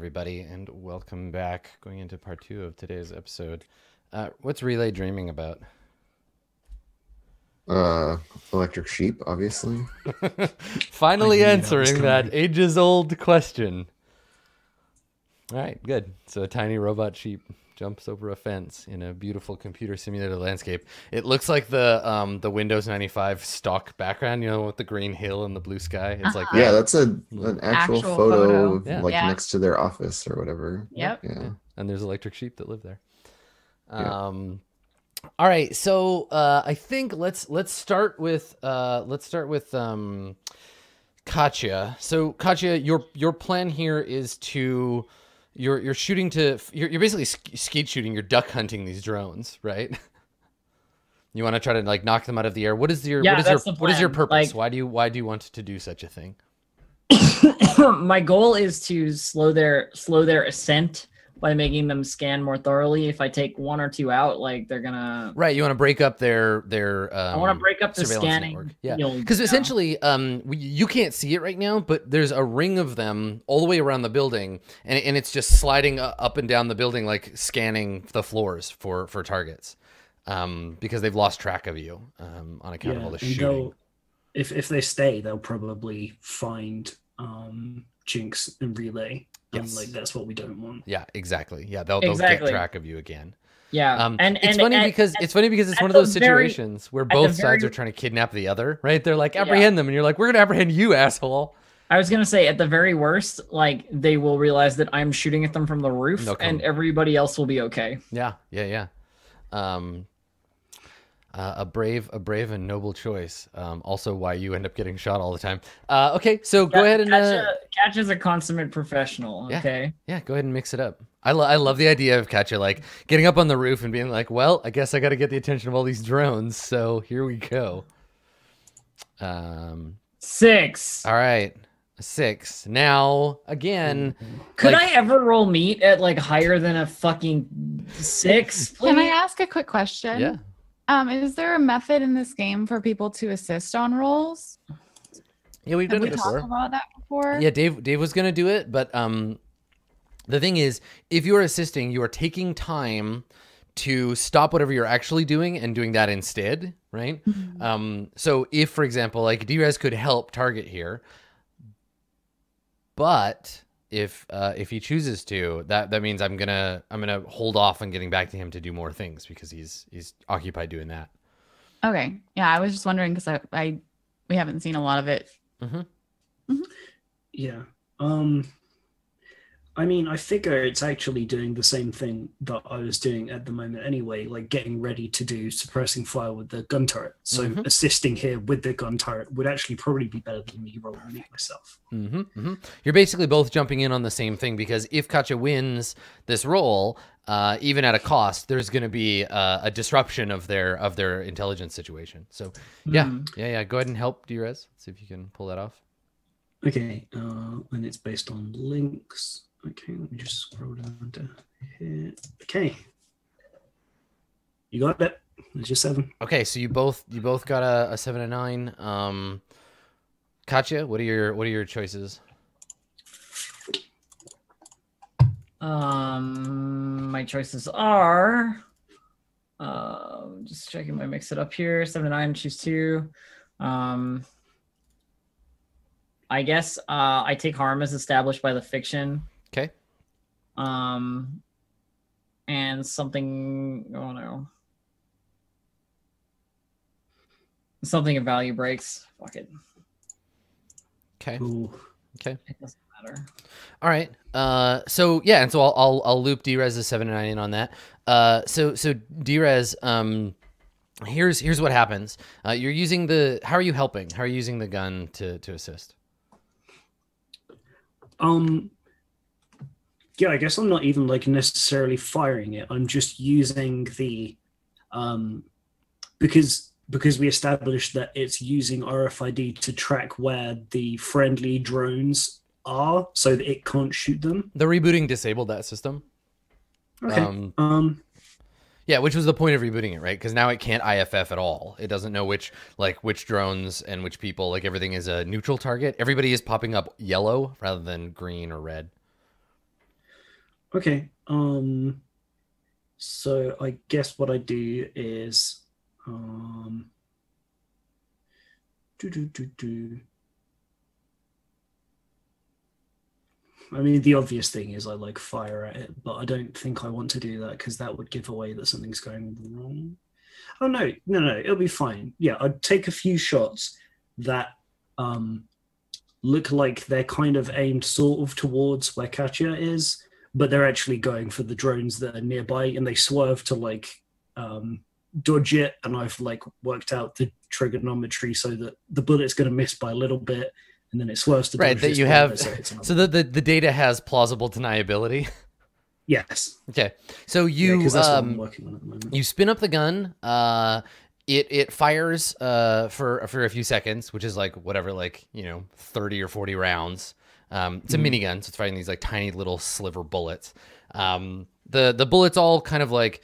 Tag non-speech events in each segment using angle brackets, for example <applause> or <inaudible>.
everybody, and welcome back. Going into part two of today's episode. Uh, what's Relay dreaming about? Uh, electric sheep, obviously. <laughs> Finally <laughs> answering that coming. ages-old question. All right, good. So a tiny robot sheep jumps over a fence in a beautiful computer simulated landscape. It looks like the um, the Windows 95 stock background, you know, with the green hill and the blue sky. It's like Yeah, that's a an actual, Actual photo, photo. Yeah. like Yeah. next to their office or whatever. Yep. Yeah. and there's electric sheep that live there. Yeah. Um, all right, so uh, I think let's let's start with uh, let's start with um, Katya. So Katya, your your plan here is to you're you're shooting to you're, you're basically sk- skeet shooting. You're duck hunting these drones, right? <laughs> You want to try to like knock them out of the air. What is your Yeah, what is your what is your purpose? Like- why do you why do you want to do such a thing? <coughs> my goal is to slow their slow their ascent by making them scan more thoroughly. If I take one or two out, like they're gonna. Right, you want to break up their their. Um, I want to break up the scanning. network. Yeah, because essentially, um, you can't see it right now, but there's a ring of them all the way around the building, and and it's just sliding up and down the building, like scanning the floors for for targets, um, because they've lost track of you, um, on account of all the and shooting. If if they stay, they'll probably find um Jinx and Relay. Yes. And like that's what we don't want. Yeah, exactly. Yeah, they'll they'll Exactly. get track of you again. Yeah, Um, and it's and funny at- because at- it's funny because it's one of the those very- situations where both sides very- are trying to kidnap the other, right? They're like Yeah. apprehend them, and you're like, we're gonna apprehend you, asshole. I was gonna say at the very worst, like they will realize that I'm shooting at them from the roof, They'll and everybody else will be okay. Yeah, yeah, yeah. Um, uh, a brave, a brave and noble choice. Um, also, why you end up getting shot all the time. Uh, okay, so go ahead and Catch, uh, a, Catch is a consummate professional. Yeah. Okay. yeah, go ahead and mix it up. I, lo- I love the idea of Katya like getting up on the roof and being like, "Well, I guess I got to get the attention of all these drones." So here we go. Um, Six. all right, six. Now again, Could like- I ever roll meat at like higher than a fucking six? Can I ask a quick question? yeah. Um, is there a method in this game for people to assist on rolls? Yeah, we've Have done we it talked about that before? Yeah, Dave Dave was gonna do it, but um the thing is, if you are assisting, you are taking time to stop whatever you're actually doing and doing that instead, right? Mhm. Um so if for example, like Drez could help target here, but if uh, if he chooses to, that that means I'm gonna I'm gonna hold off on getting back to him to do more things because he's he's occupied doing that. Okay. Yeah, I was just wondering because I, I we haven't seen a lot of it. Yeah. Um I mean, I figure it's actually doing the same thing that I was doing at the moment anyway, like getting ready to do suppressing fire with the gun turret. So Mhm. assisting here with the gun turret would actually probably be better than me rolling it myself. hmm hmm You're basically both jumping in on the same thing because if Katya wins this role, uh, even at a cost, there's going to be uh, a disruption of their of their intelligence situation. So yeah, Hmm. yeah, yeah. Go ahead and help Drez. See if you can pull that off. Okay, uh, and it's based on links. Okay, let me just scroll down to here. Okay. You got it. There's your seven. Okay, so you both you both got a, a seven and nine. Um, Katya, what are your what are your choices? Um, my choices are. Uh, just checking my mix it up here. Seven and nine, choose two. Um, I guess uh, I take harm as established by the fiction. Okay. Um, and something. Oh no. Something of value breaks. Fuck it. Okay. Ooh. Okay. It doesn't matter. All right. Uh, so yeah, and so I'll I'll, I'll loop Drez's seven and nine in on that. Uh, so so Drez, um, here's here's what happens. Uh, you're using the. How are you helping? How are you using the gun to to assist? Um yeah, I guess I'm not even like necessarily firing it. I'm just using the um because because we established that it's using RFID to track where the friendly drones are so that it can't shoot them. The rebooting disabled that system. Okay. Um, Um yeah, which was the point of rebooting it, right? Because now it can't IFF at all. It doesn't know which like which drones and which people. Like everything is a neutral target. Everybody is popping up yellow rather than green or red. Okay. Um. So I guess what I do is, um. Do do do do. I mean, the obvious thing is I like fire at it, but I don't think I want to do that because that would give away that something's going wrong. Oh no, no, no, it'll be fine. Yeah, I'd take a few shots that um look like they're kind of aimed sort of towards where Katya is, but they're actually going for the drones that are nearby and they swerve to like um dodge it and I've like worked out the trigonometry so that the bullet's gonna miss by a little bit and then it swerves to Right, that you have- so the, the the data has plausible deniability. yes. okay. So Yeah, you 'cause that's what I'm um working on at the moment. you spin up the gun. Uh, it it fires uh for for a few seconds, which is like whatever, like you know, thirty or forty rounds. Um, it's a Mhm. minigun, so it's firing these like tiny little sliver bullets. Um, the the bullets all kind of like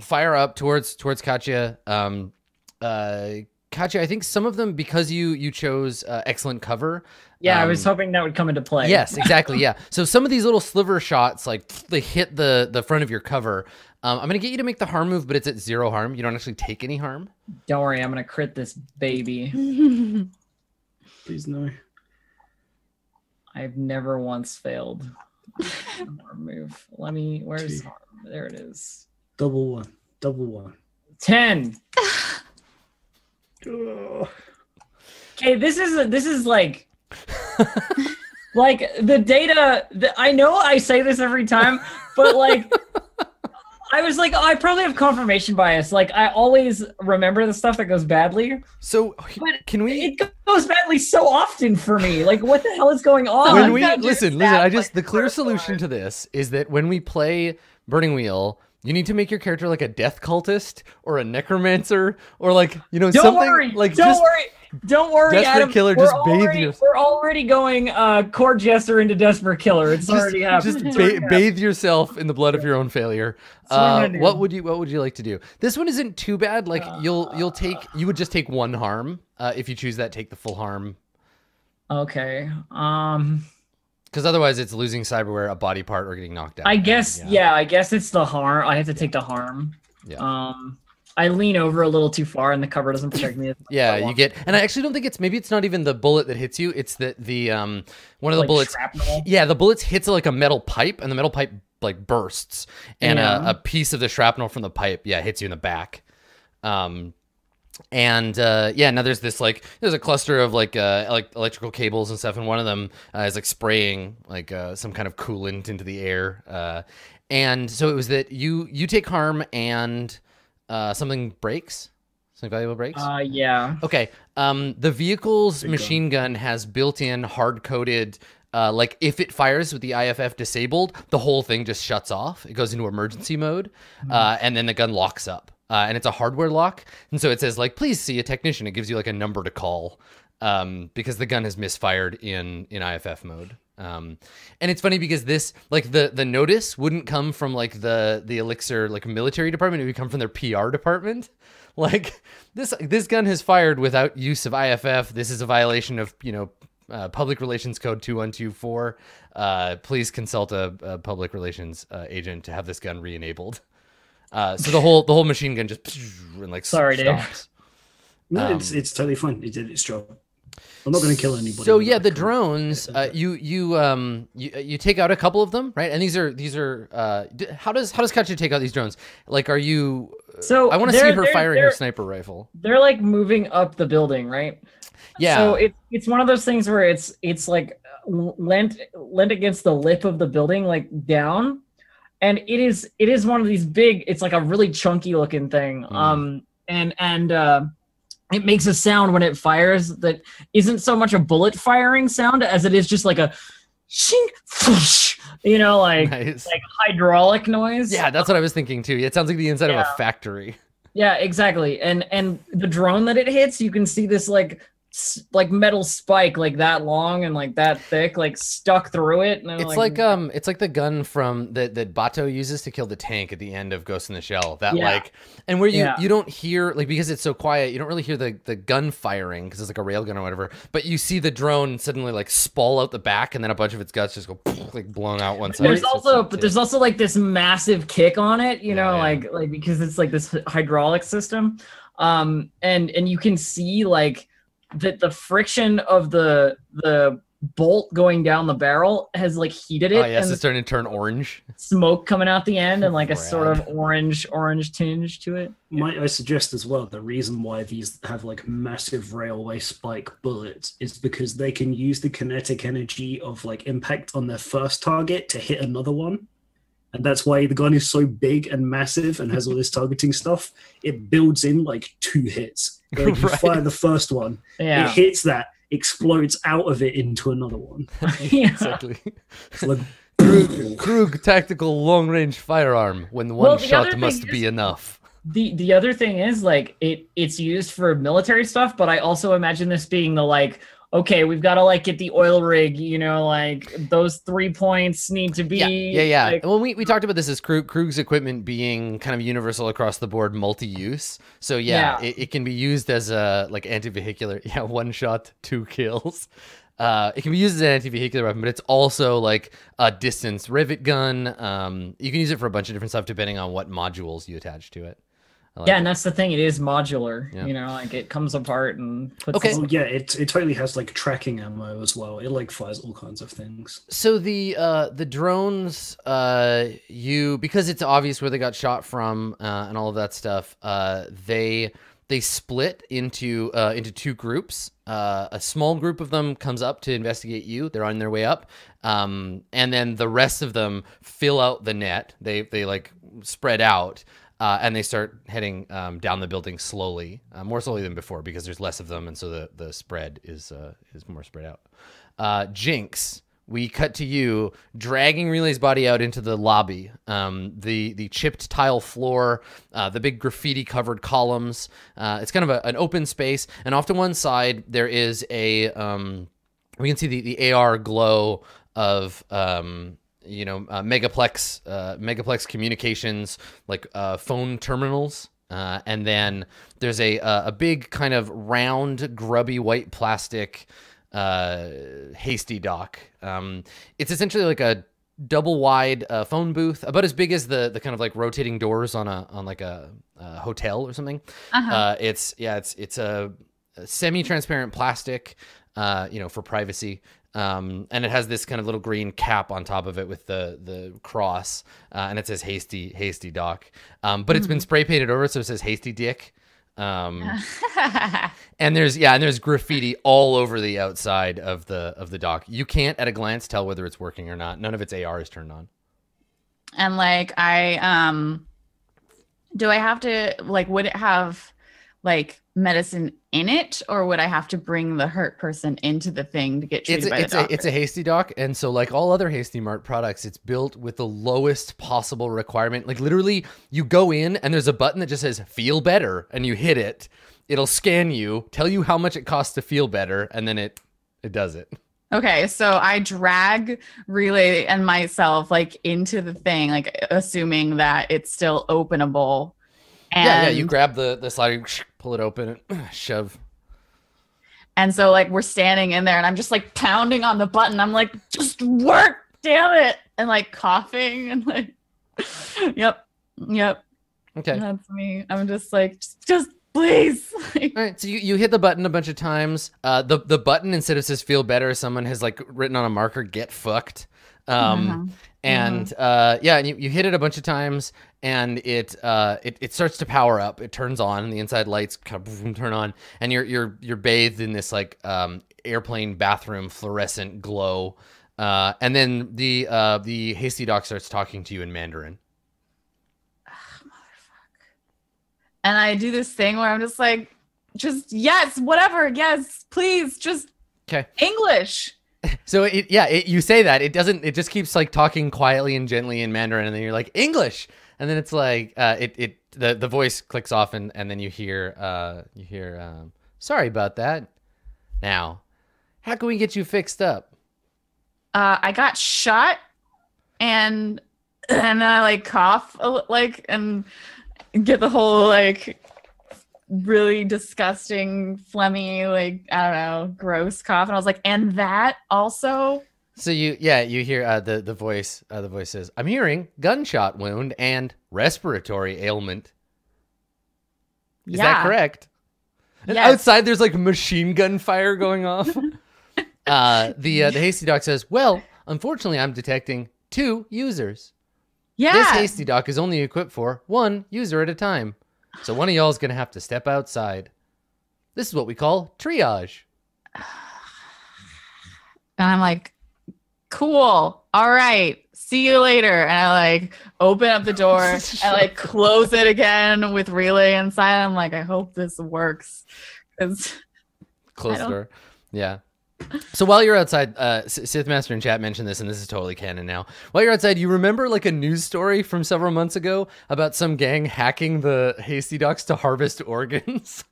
fire up towards towards Katya. Um, uh, Katya, I think some of them because you you chose uh, excellent cover. Yeah, I was um, hoping that would come into play. Yes, exactly. <laughs> Yeah. So some of these little sliver shots, like they hit the the front of your cover. Um, I'm gonna get you to make the harm move, but it's at zero harm. You don't actually take any harm. Don't worry, I'm gonna crit this baby. <laughs> Please no. I've never once failed. <laughs> Arm move. Let me. Where's Two. harm? There it is. Double one. Double one. Ten. <sighs> Okay, this is this is like <laughs> like the data. The, I know I say this every time, but like. <laughs> I was like, oh, I probably have confirmation bias. Like, I always remember the stuff that goes badly. So But can we? It goes badly so often for me. Like, what the hell is going on? When we listen, listen. I just like, the clear solution to this is that when we play Burning Wheel, you need to make your character like a death cultist or a necromancer or like you know Don't something worry. like don't just worry. Don't worry, Desperate Adam. Killer, we're just bathe already, your- We're already going uh, court jester into desperate killer. It's just, already happened. just ba- bathe yourself in the blood of your own failure. What Uh, what would you What would you like to do? This one isn't too bad. Like you'll you'll take Uh. you would just take one harm. Uh, if you choose that, take the full harm Okay. Um. Because otherwise it's losing cyberware, a body part, or getting knocked out. I guess. Yeah. I guess it's the harm. I have to take the harm. Yeah. Um. I lean over a little too far, and the cover doesn't protect me. as much Yeah, you get, and I actually don't think it's maybe it's not even the bullet that hits you. It's that the um one of the Like bullets. shrapnel. Yeah, the bullets hits like a metal pipe, and the metal pipe like bursts, and Yeah. a, a piece of the shrapnel from the pipe, yeah, hits you in the back. Um, and uh, yeah, now there's this like there's a cluster of like uh like electrical cables and stuff, and one of them uh, is like spraying like uh, some kind of coolant into the air. Uh, and so it was that you you take harm and uh, something breaks, something valuable breaks. Uh. Yeah. Okay. Um, the vehicle's Big gun. machine gun has built-in hard-coded. Uh, like if it fires with the IFF disabled, the whole thing just shuts off. It goes into emergency mode, uh, and then the gun locks up. Uh, and it's a hardware lock, and so it says like, "Please see a technician." It gives you like a number to call um, because the gun has misfired in in IFF mode. Um, and it's funny because this like the the notice wouldn't come from like the the elixir like military department; it would come from their PR department. <laughs> Like this this gun has fired without use of IFF. This is a violation of you know uh, public relations code two one two four. Uh, please consult a, a public relations uh, agent to have this gun re-enabled. Uh, so the whole the whole machine gun just <laughs> and like Sorry, Dave. No, Um, it's it's totally fine. It did its job. I'm not going to kill anybody. So yeah, the drones. Uh, you you um you, you take out a couple of them, right? And these are these are uh how does how does Katya take out these drones? Like, are you? So I want to see her firing her sniper rifle. They're like moving up the building, right? Yeah. So it, it's one of those things where it's it's like lent lent against the lip of the building, like down, and it is it is one of these big. It's like a really chunky looking thing. Mm. Um, and and uh, it makes a sound when it fires that isn't so much a bullet firing sound as it is just like a shing, whoosh, you know, like nice. like hydraulic noise. Yeah, that's what I was thinking too. It sounds like the inside of a factory. Yeah, exactly. And and the drone that it hits, you can see this like like metal spike like that long and like that thick like stuck through it. And It's like, um, it's like the gun from that that Batou uses to kill the tank at the end of Ghost in the Shell. That Yeah. like, and where you Yeah. you don't hear like because it's so quiet, you don't really hear the the gun firing because it's like a railgun or whatever. But you see the drone suddenly like spall out the back, and then a bunch of its guts just go <laughs> like blown out one side. there's It's- also but there's also like this massive kick on it you Yeah, know yeah. like like because it's like this hydraulic system um and and you can see like that the friction of the the bolt going down the barrel has like heated it Oh yes, and it's starting to turn orange. smoke coming out the end and like a sort of orange orange tinge to it Might I suggest as well the reason why these have like massive railway spike bullets is because they can use the kinetic energy of like impact on their first target to hit another one. And that's why the gun is so big and massive and has all this targeting stuff. It builds in like two hits. Like you <laughs> Right. fire the first one, it hits that, explodes out of it into another one. <laughs> yeah exactly. It's like Krug, Krug tactical long range firearm. When one Well, the shot other thing must is- be enough. the the other thing is like it it's used for military stuff but i also imagine this being the like okay we've got to like get the oil rig you know like those three points need to be Yeah, yeah, yeah. like- well, we, we talked about this as Krug, Krug's equipment being kind of universal across the board, multi-use. So yeah, Yeah. It, it can be used as a like anti-vehicular. <laughs> Yeah, one shot, two kills. Uh, it can be used as an anti-vehicular weapon, but it's also like a distance rivet gun. Um, you can use it for a bunch of different stuff depending on what modules you attach to it. I like yeah and that's the thing it is modular Yeah. you know like it comes apart and puts Okay. oh yeah, it it totally has like tracking ammo as well. It like fires all kinds of things. So the uh, the drones, uh, you because it's obvious where they got shot from uh, and all of that stuff. Uh, they they split into uh, into two groups. Uh, a small group of them comes up to investigate you. They're on their way up, um, and then the rest of them fill out the net. They they like spread out. Uh, and they start heading um, down the building slowly, uh, more slowly than before because there's less of them, and so the, the spread is uh, is more spread out. Uh, Jinx, we cut to you dragging Relay's body out into the lobby. Um, the the chipped tile floor, uh, the big graffiti covered columns. Uh, it's kind of a, an open space, and off to one side there is a. Um, we can see the, the AR glow of um, you know uh, megaplex uh, megaplex communications like uh, phone terminals. Uh, and then there's a a a big kind of round, grubby white plastic uh, hasty doc. Um, it's essentially like a double wide uh, phone booth, about as big as the the kind of like rotating doors on a on like a, a hotel or something. Uh-huh. Uh, it's yeah, it's it's a, a semi-transparent plastic, uh, you know, for privacy. Um, and it has this kind of little green cap on top of it with the the cross, uh, and it says "Hasty Hasty Doc." Um, but it's been spray painted over, so it says "Hasty Dick." Um, <laughs> and there's yeah, and there's graffiti all over the outside of the of the dock. You can't at a glance tell whether it's working or not. None of its AR is turned on. and like I um do I have to like would it have like medicine in it or would I have to bring the hurt person into the thing to get treated It's by a, it's the a it's a hasty doc and so like all other Hasty Mart products, it's built with the lowest possible requirement. Like literally, you go in and there's a button that just says "Feel Better," and you hit it. It'll scan you, tell you how much it costs to feel better, and then it it does it. Okay, so I drag Relay and myself like into the thing, like assuming that it's still openable. And, yeah, yeah. You grab the the sliding, pull it open, and <clears throat> shove. and so like we're standing in there and I'm just like pounding on the button. I'm like, just work, damn it. And like coughing and like <laughs> Yep. Yep. Okay. That's me. I'm just like, just, just please. <laughs> All right, so you, you hit the button a bunch of times. Uh, the the button instead of says "feel better," someone has like written on a marker "get fucked." Um, Uh-huh. and uh, yeah, and you, you hit it a bunch of times, and it uh, it, it starts to power up. It turns on, and the inside lights kind of boom, turn on, and you're you're you're bathed in this like um, airplane bathroom fluorescent glow. Uh, and then the uh, the hasty doc starts talking to you in Mandarin. and I do this thing where I'm just like, just yes, whatever, yes, please, just Okay. English. <laughs> So it, yeah, it, you say that it doesn't. It just keeps like talking quietly and gently in Mandarin, and then you're like English, and then it's like uh, it it the the voice clicks off, and and then you hear uh you hear um, sorry about that. Now, how can we get you fixed up? Uh, I got shot, and and then I like cough like and get the whole like really disgusting phlegmy like I don't know gross cough, and I was like, and that also. So you, yeah, you hear uh, the the voice. Uh, the voice says, "I'm hearing gunshot wound and respiratory ailment." Is that correct? And Yes. outside, there's like machine gun fire going off. <laughs> uh, the uh, the hasty doc says, "Well, unfortunately, I'm detecting two users. Yeah. This hasty doc is only equipped for one user at a time, so one of y'all is gonna have to step outside. This is what we call triage." <sighs> And I'm like, cool. All right. See you later. And I like open up the door and like <laughs> close it again with relay inside. I'm like, I hope this works. 'Cause- Close the door. Yeah. So while you're outside, uh, Sith Master in chat mentioned this, and this is totally canon now. While you're outside, you remember like a news story from several months ago about some gang hacking the hasty docks to harvest <laughs> organs.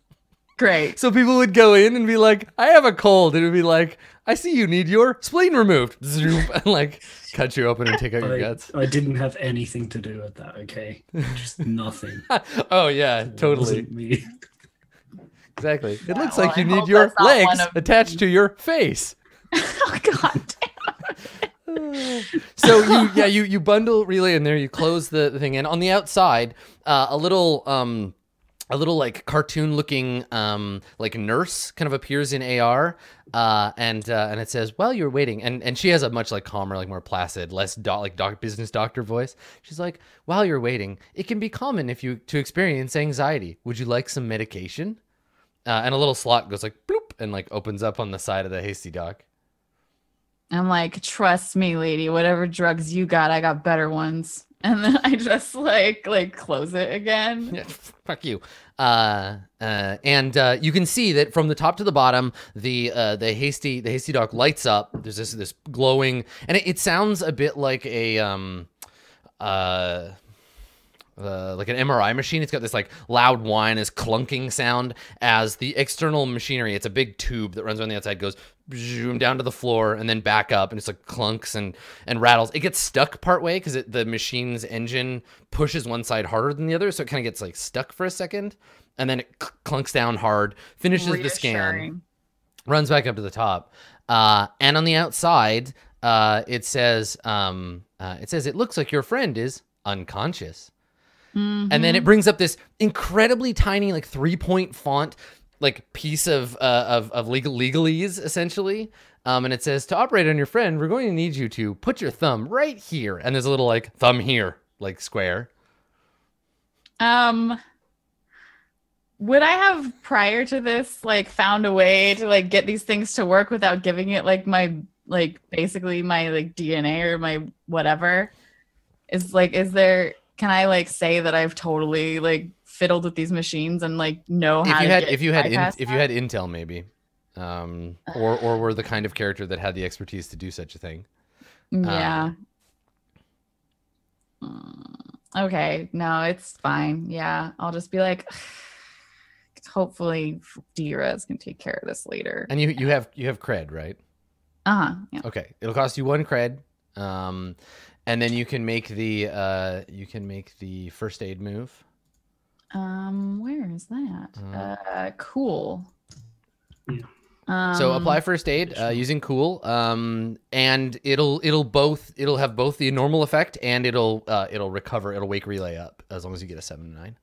Great. so people would go in and be like, "I have a cold," and it would be like, "I see you need your spleen removed," <laughs> Zoop, and like cut you open and take out your I, guts. I didn't have anything to do with that. Okay, just <laughs> nothing. oh yeah, It totally, wasn't me. exactly. It Yeah, looks well, like you I need your that's not one legs of- attached to your face. <laughs> oh god. so you yeah you you bundle relay in there you close the, the thing and on the outside uh, a little um a little like cartoon looking um like nurse kind of appears in AR uh and uh, and it says while you're waiting and and she has a much like calmer like more placid less doc, like doc business doctor voice. She's like while you're waiting it can be common if you to experience anxiety. Would you like some medication? Uh, and a little slot goes like bloop and like opens up on the side of the hasty doc. I'm like, trust me, lady, whatever drugs you got, I got better ones. And then I just like like close it again. Yeah, fuck you. Uh, uh, and uh, you can see that from the top to the bottom, the uh, the hasty the hasty doc lights up. There's this this glowing, and it, it sounds a bit like a um, uh. Uh, like an MRI machine. It's got this like loud whine, this clunking sound as the external machinery. It's a big tube that runs around the outside, goes zoom down to the floor and then back up, and it's like clunks and and rattles. It gets stuck partway because the machine's engine pushes one side harder than the other, so it kind of gets like stuck for a second, and then it cl- clunks down hard, finishes the scan runs back up to the top. Uh, and on the outside, uh, it says, um, uh, it says, it looks like your friend is unconscious. And then it brings up this incredibly tiny, like three point font, like piece of, uh, of, of legal legalese essentially. Um, and it says to operate on your friend, we're going to need you to put your thumb right here. And there's a little like thumb here, like square. Um would I have prior to this like found a way to like get these things to work without giving it like my like basically my like DNA or my whatever? Is like is there can I like say that I've totally like fiddled with these machines and like know how if you to had if you had in, if you had intel maybe um or or were the kind of character that had the expertise to do such a thing Yeah. Mm, Okay. No, it's fine. Yeah. I'll just be like, hopefully Drez can take care of this later. and you you have you have cred right Uh huh. Yeah. okay it'll cost you one cred um and then you can make the uh you can make the first aid move. Um, where is that? Uh, Uh, cool. Yeah. Um, so apply first aid uh, using cool. Um and it'll it'll both it'll have both the normal effect and it'll uh it'll recover it'll wake relay up as long as you get a 7 to 9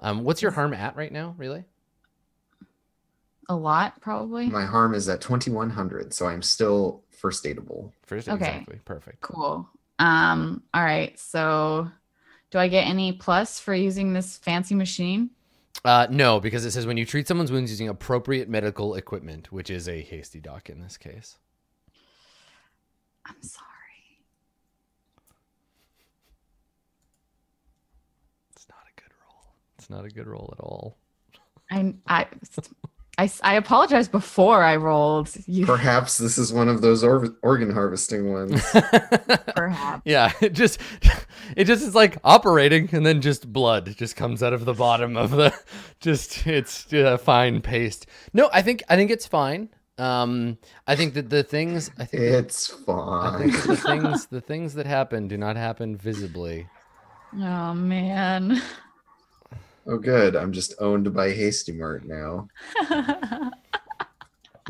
um what's your harm at right now relay a lot, probably. My harm is at 2100, so I'm still first aidable. first Okay. exactly perfect Cool. Um, all right. So do I get any plus for using this fancy machine? Uh, no, because it says when you treat someone's wounds using appropriate medical equipment, which is a hasty doc in this case. I'm sorry. It's not a good roll. It's not a good roll at all. I, I, I, I apologize before I rolled. You Perhaps this is one of those or- organ harvesting ones. <laughs> perhaps. yeah, it just it just is like operating, and then just blood just comes out of the bottom of the. Just it's uh, fine paste. No, I think I think it's fine. Um, I think that the things I think that- It's I fine. think the things the things that happen do not happen visibly. <laughs> Oh man. Oh, good. I'm just owned by Hasty Mart now. <laughs>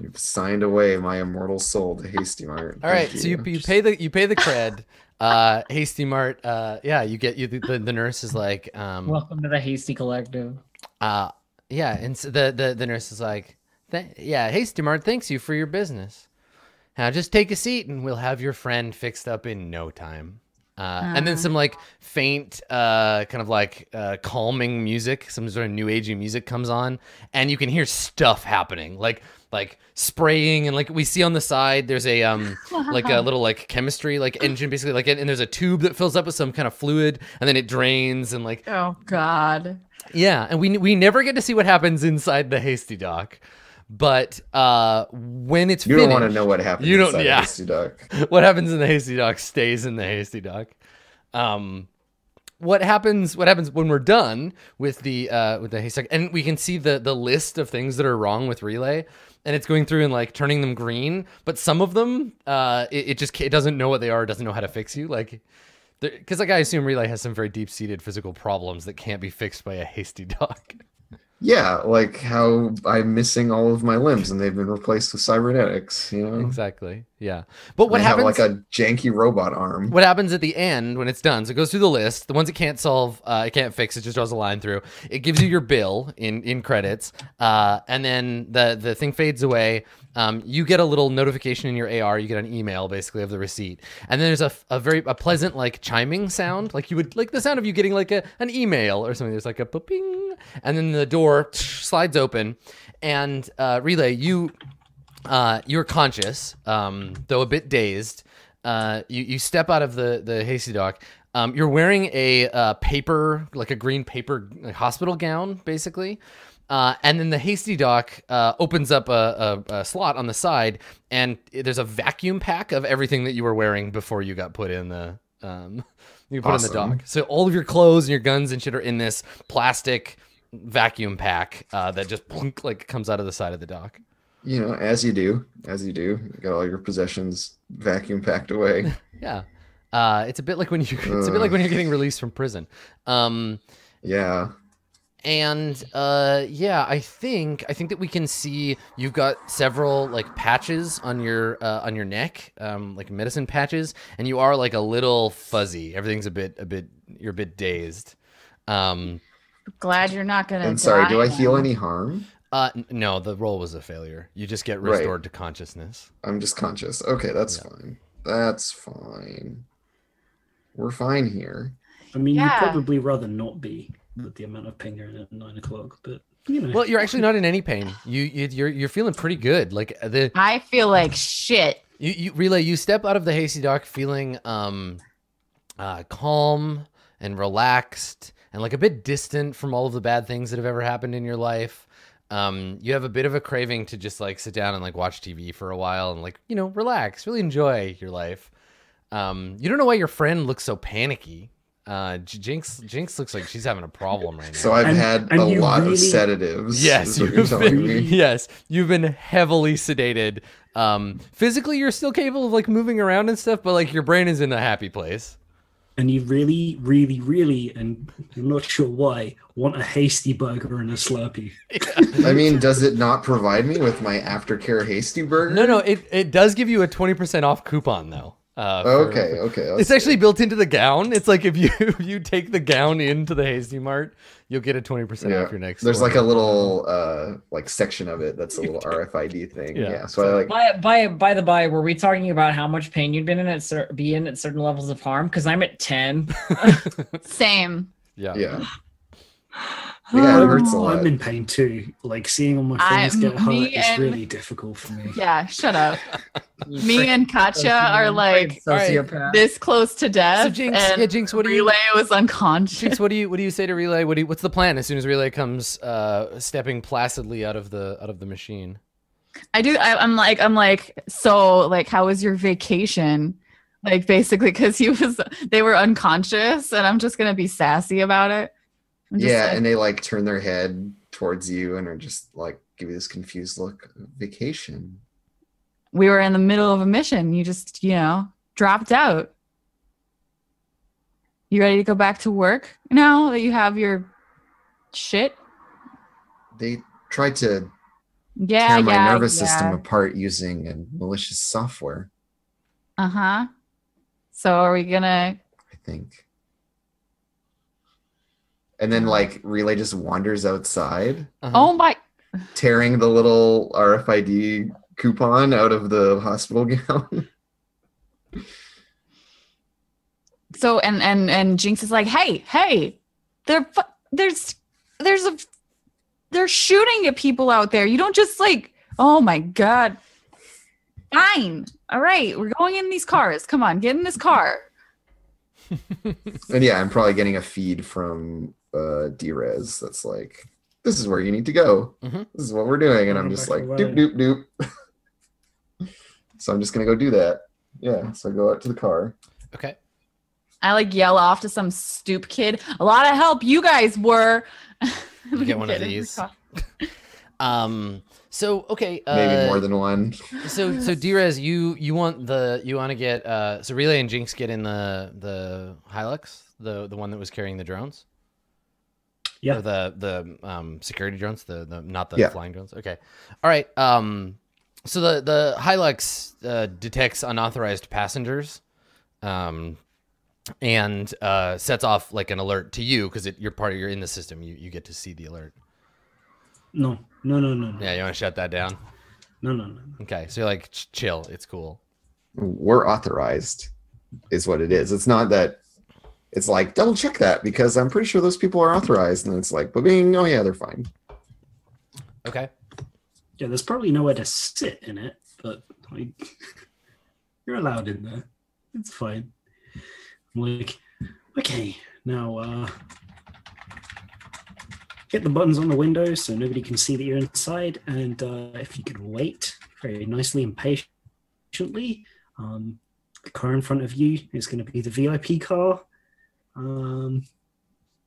You've signed away my immortal soul to Hasty Mart. All right, Thank so you, you pay the you pay the cred. Uh, Hasty Mart. Uh, yeah, you get you the, the, the nurse is like, um, Welcome to the Hasty Collective. uh, yeah, and so the, the the nurse is like, "Th- yeah, Hasty Mart thanks you for your business. Now just take a seat and we'll have your friend fixed up in no time. Uh, and then some like faint, uh, kind of like uh, calming music, some sort of new agey music comes on, and you can hear stuff happening, like like spraying and like we see on the side. There's a um <laughs> like a little like chemistry like engine basically like and there's a tube that fills up with some kind of fluid and then it drains and like oh God. yeah, and we we never get to see what happens inside the hasty doc, but uh, when it's You finished, don't want to know what happens. You don't- yeah. Hasty Duck. <laughs> what happens in the hasty doc stays in the hasty doc. Um, what happens? What happens when we're done with the uh, with the haystack? And we can see the the list of things that are wrong with relay, and it's going through and like turning them green. But some of them, uh, it, it just it doesn't know what they are. Doesn't know how to fix you. Like, because like I assume relay has some very deep seated physical problems that can't be fixed by a hasty doc. <laughs> Yeah, like how I'm missing all of my limbs and they've been replaced with cybernetics. You know, Exactly. Yeah. But what happens? like a janky robot arm. what happens at the end when it's done? So it goes through the list. The ones it can't solve, uh, it can't fix. It just draws a line through. It gives you your bill in in credits, uh, and then the the thing fades away. Um, you get a little notification in your AR. You get an email basically of the receipt, and then there's a, a very a pleasant like chiming sound, like you would like the sound of you getting like a an email or something. There's like a ping, and then the door slides open, and uh, relay you uh, you're conscious, um, though a bit dazed. Uh, you, you step out of the, the hasty doc. Um, you're wearing a uh, paper, like a green paper hospital gown, basically. Uh, and then the hasty doc uh, opens up a, a, a slot on the side, and there's a vacuum pack of everything that you were wearing before you got put in the um, <laughs> you put in the dock. So all of your clothes and your guns and shit are in this plastic vacuum pack uh, that just plunk, <laughs> like comes out of the side of the dock. You know, as you do, as you do, you got all your possessions vacuum packed away. <laughs> Yeah. Uh, it's a bit like when you <laughs> it's a bit like when you're getting released from prison. Um, yeah. and uh, yeah, I think I think that we can see you've got several like patches on your uh, on your neck, um, like medicine patches, and you are like a little fuzzy. Everything's a bit a bit you're a bit dazed. Um, Glad you're not gonna. And sorry, do die I heal any harm? Uh, no, the roll was a failure. You just get Right. restored to consciousness. I'm just conscious. Okay, that's Yeah. fine. That's fine. We're fine here. I mean, Yeah. you'd probably rather not be with the amount of pain you're in at nine o'clock, but you know. Well, you're actually not in any pain. You, you you're you're feeling pretty good. Like the I feel like shit. You, you relay. You step out of the hasty doc feeling um, uh, calm and relaxed, and like a bit distant from all of the bad things that have ever happened in your life. Um, you have a bit of a craving to just like sit down and like watch TV for a while and like you know relax, really enjoy your life. Um, you don't know why your friend looks so panicky. Uh, Jinx Jinx looks like she's having a problem right now. So I've And- had and a lot really- of sedatives. Yes, you've been, <laughs> yes, you've been heavily sedated. Um, physically, you're still capable of like moving around and stuff, but like your brain is in a happy place. And you really, really, really, and I'm not sure why, want a hasty burger and a Slurpee. <laughs> I mean, does it not provide me with my aftercare hasty burger? No, no, it, it does give you a twenty percent off coupon though. Uh, for- Okay, <laughs> okay. It's that's actually built into the gown. It's like if you <laughs> if you take the gown into the Hasty Mart, you'll get a twenty percent Yeah. off your next. There's like a little uh like section of it that's a little <laughs> RFID thing. Yeah. Yeah. So I like By by by the by, were we talking about how much pain you'd been in at cer- be in at certain levels of harm? Because I'm at ten. Same. yeah. yeah. <sighs> <sighs> <sighs> Yeah, it hurts a Oh, I'm in pain too. Like seeing all my I- fingers get hurt me is and- really difficult for me. Yeah, shut up. <laughs> Me and Katya are like sociopath. this close to death. So Jinx, and yeah, Jinx, what do you? Relay was unconscious. Jinx, what do you what do you say to Relay? What do you, what's the plan as soon as Relay comes uh, stepping placidly out of the out of the machine? I do. I, I'm like, I'm like, so like, how was your vacation? like basically because he was they were unconscious and i'm just gonna be sassy about it I'm just yeah, like, and they like turn their head towards you and are just like give you this confused look. Vacation. we were in the middle of a mission you just you know dropped out you ready to go back to work now that you have your shit They tried to yeah tear my nervous yeah. system apart using a malicious software. uh-huh so are we gonna I think. And then like Relay just wanders outside, Uh-huh. oh my tearing the little RFID coupon out of the hospital <laughs> gown. so and and and jinx is like hey hey there fu- there's there's a they're shooting at people out there. You don't just like oh my god. Fine. All right. We're going in these cars. Come on. Get in this car. <laughs> And yeah, I'm probably getting a feed from uh Drez that's like, this is where you need to go. Mhm. This is what we're doing. And I'm just like, doop, doop, doop. <laughs> so I'm just gonna go do that. Yeah. So I go out to the car. Okay. i like yell off to some stoop kid a lot of help you guys were You get <laughs> one of Get in the these. <laughs> Um. So okay. Uh, Maybe more than one. So so Drez, you you want the you want to get uh so Relay and Jinx get in the the Hilux, the the one that was carrying the drones? Yeah. Or the the um security drones, the the not the Yeah. flying drones. Okay. All right. Um so the the Hilux uh, detects unauthorized passengers. Um and uh sets off like an alert to you because you're part of you're in the system. You you get to see the alert. No, no, no, no, no, Yeah, you want to shut that down? no, no, no. Okay. So you're like chill, it's cool. We're authorized, is what it is. It's not that it's like double check that because I'm pretty sure those people are authorized. And it's like, but being, oh yeah, they're fine. Okay. Yeah, there's probably nowhere to sit in it, but like, <laughs> you're allowed in there. It's fine. I'm like, okay, now uh, hit the buttons on the window so nobody can see that you're inside, and uh, if you could wait very nicely and patiently, um, the car in front of you is going to be the VIP car. Um,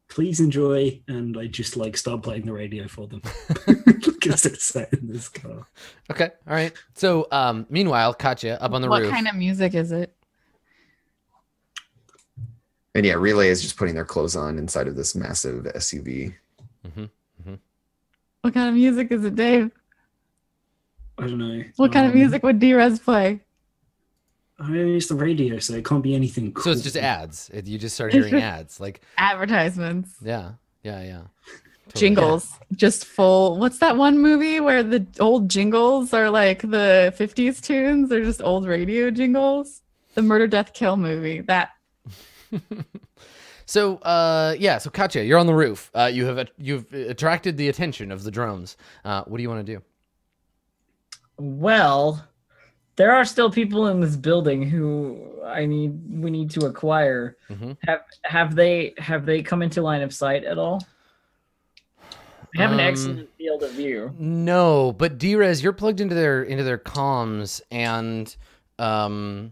please enjoy, and I just like start playing the radio for them <laughs> <laughs> because it's set in this car. Okay. All right. So, um, meanwhile, Katya up on the what roof. kind of music is it And yeah, Relay is just putting their clothes on inside of this massive SUV. Mm-hmm. Mm-hmm. what kind of music is it dave I don't know. what kind of Um, music would drez play I mean, it's the radio, so it can't be anything. Cool. so it's just ads. It, you just start hearing ads. Like, advertisements yeah, yeah, yeah. Totally. jingles just full what's that one movie where the old jingles are like the 50s tunes they're just old radio jingles the murder death kill movie that <laughs> So, uh, yeah. So, Katya, you're on the roof. Uh, you have you've attracted the attention of the drones. Uh, what do you want to do? Well, there are still people in this building who I need we need to acquire. hmm Have have they have they come into line of sight at all? I have an Um, excellent field of view. No, but Drez, you're plugged into their into their comms, and um,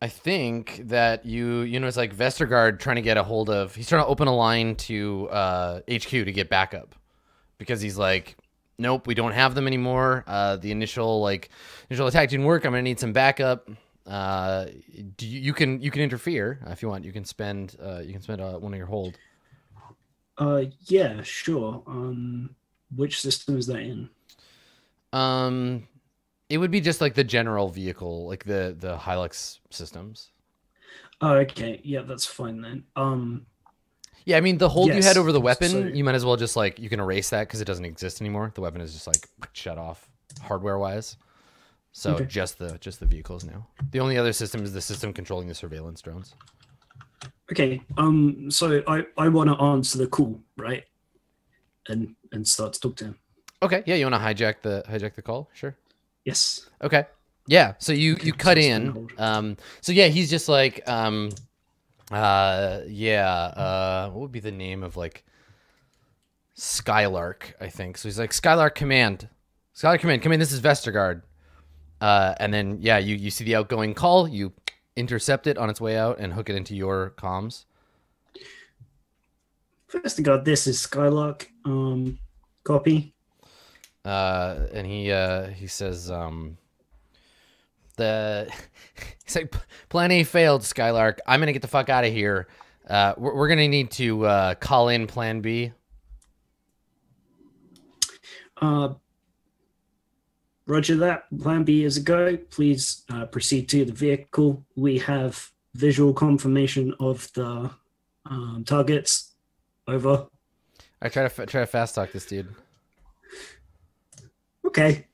I think that you you know it's like Vestergaard trying to get a hold of. He's trying to open a line to uh, HQ to get backup because he's like, nope, we don't have them anymore. Uh, the initial like initial attack didn't work. I'm gonna need some backup. Uh, do you, you can you can interfere uh, if you want. You can spend uh, you can spend uh, one of your hold. Uh, yeah, sure. Um, which system is that in? Um, it would be just like the general vehicle, like the the Hilux systems. Oh, okay. Yeah, that's fine then. Um, Yeah, I mean the hold you had over the weapon, so- you might as well just like you can erase that because it doesn't exist anymore. The weapon is just like shut off hardware wise. So Okay. just the just the vehicles now. The only other system is the system controlling the surveillance drones. okay. Um, so I I want to answer the call, right? And and start to talk to him. Okay, yeah, you want to hijack the hijack the call? Sure. Yes. Okay. Yeah. So you you cut in. Um. So yeah, he's just like um. Uh. Yeah. Uh. What would be the name of like. Skylark, I think. So he's like Skylark Command. Skylark Command, come in. This is Vestergaard. Uh. And then yeah, you you see the outgoing call. You intercept it on its way out and hook it into your comms. First of all, this is Skylark. Um, copy. Uh, and he uh, he says um, the <laughs> he's like plan A failed, Skylark. I'm gonna get the fuck out of here. Uh, we're, we're gonna need to uh, call in Plan B. Uh, Roger that. Plan B is a go. Please uh, proceed to the vehicle. We have visual confirmation of the um, targets. Over. I try to try to fast talk this dude. Okay.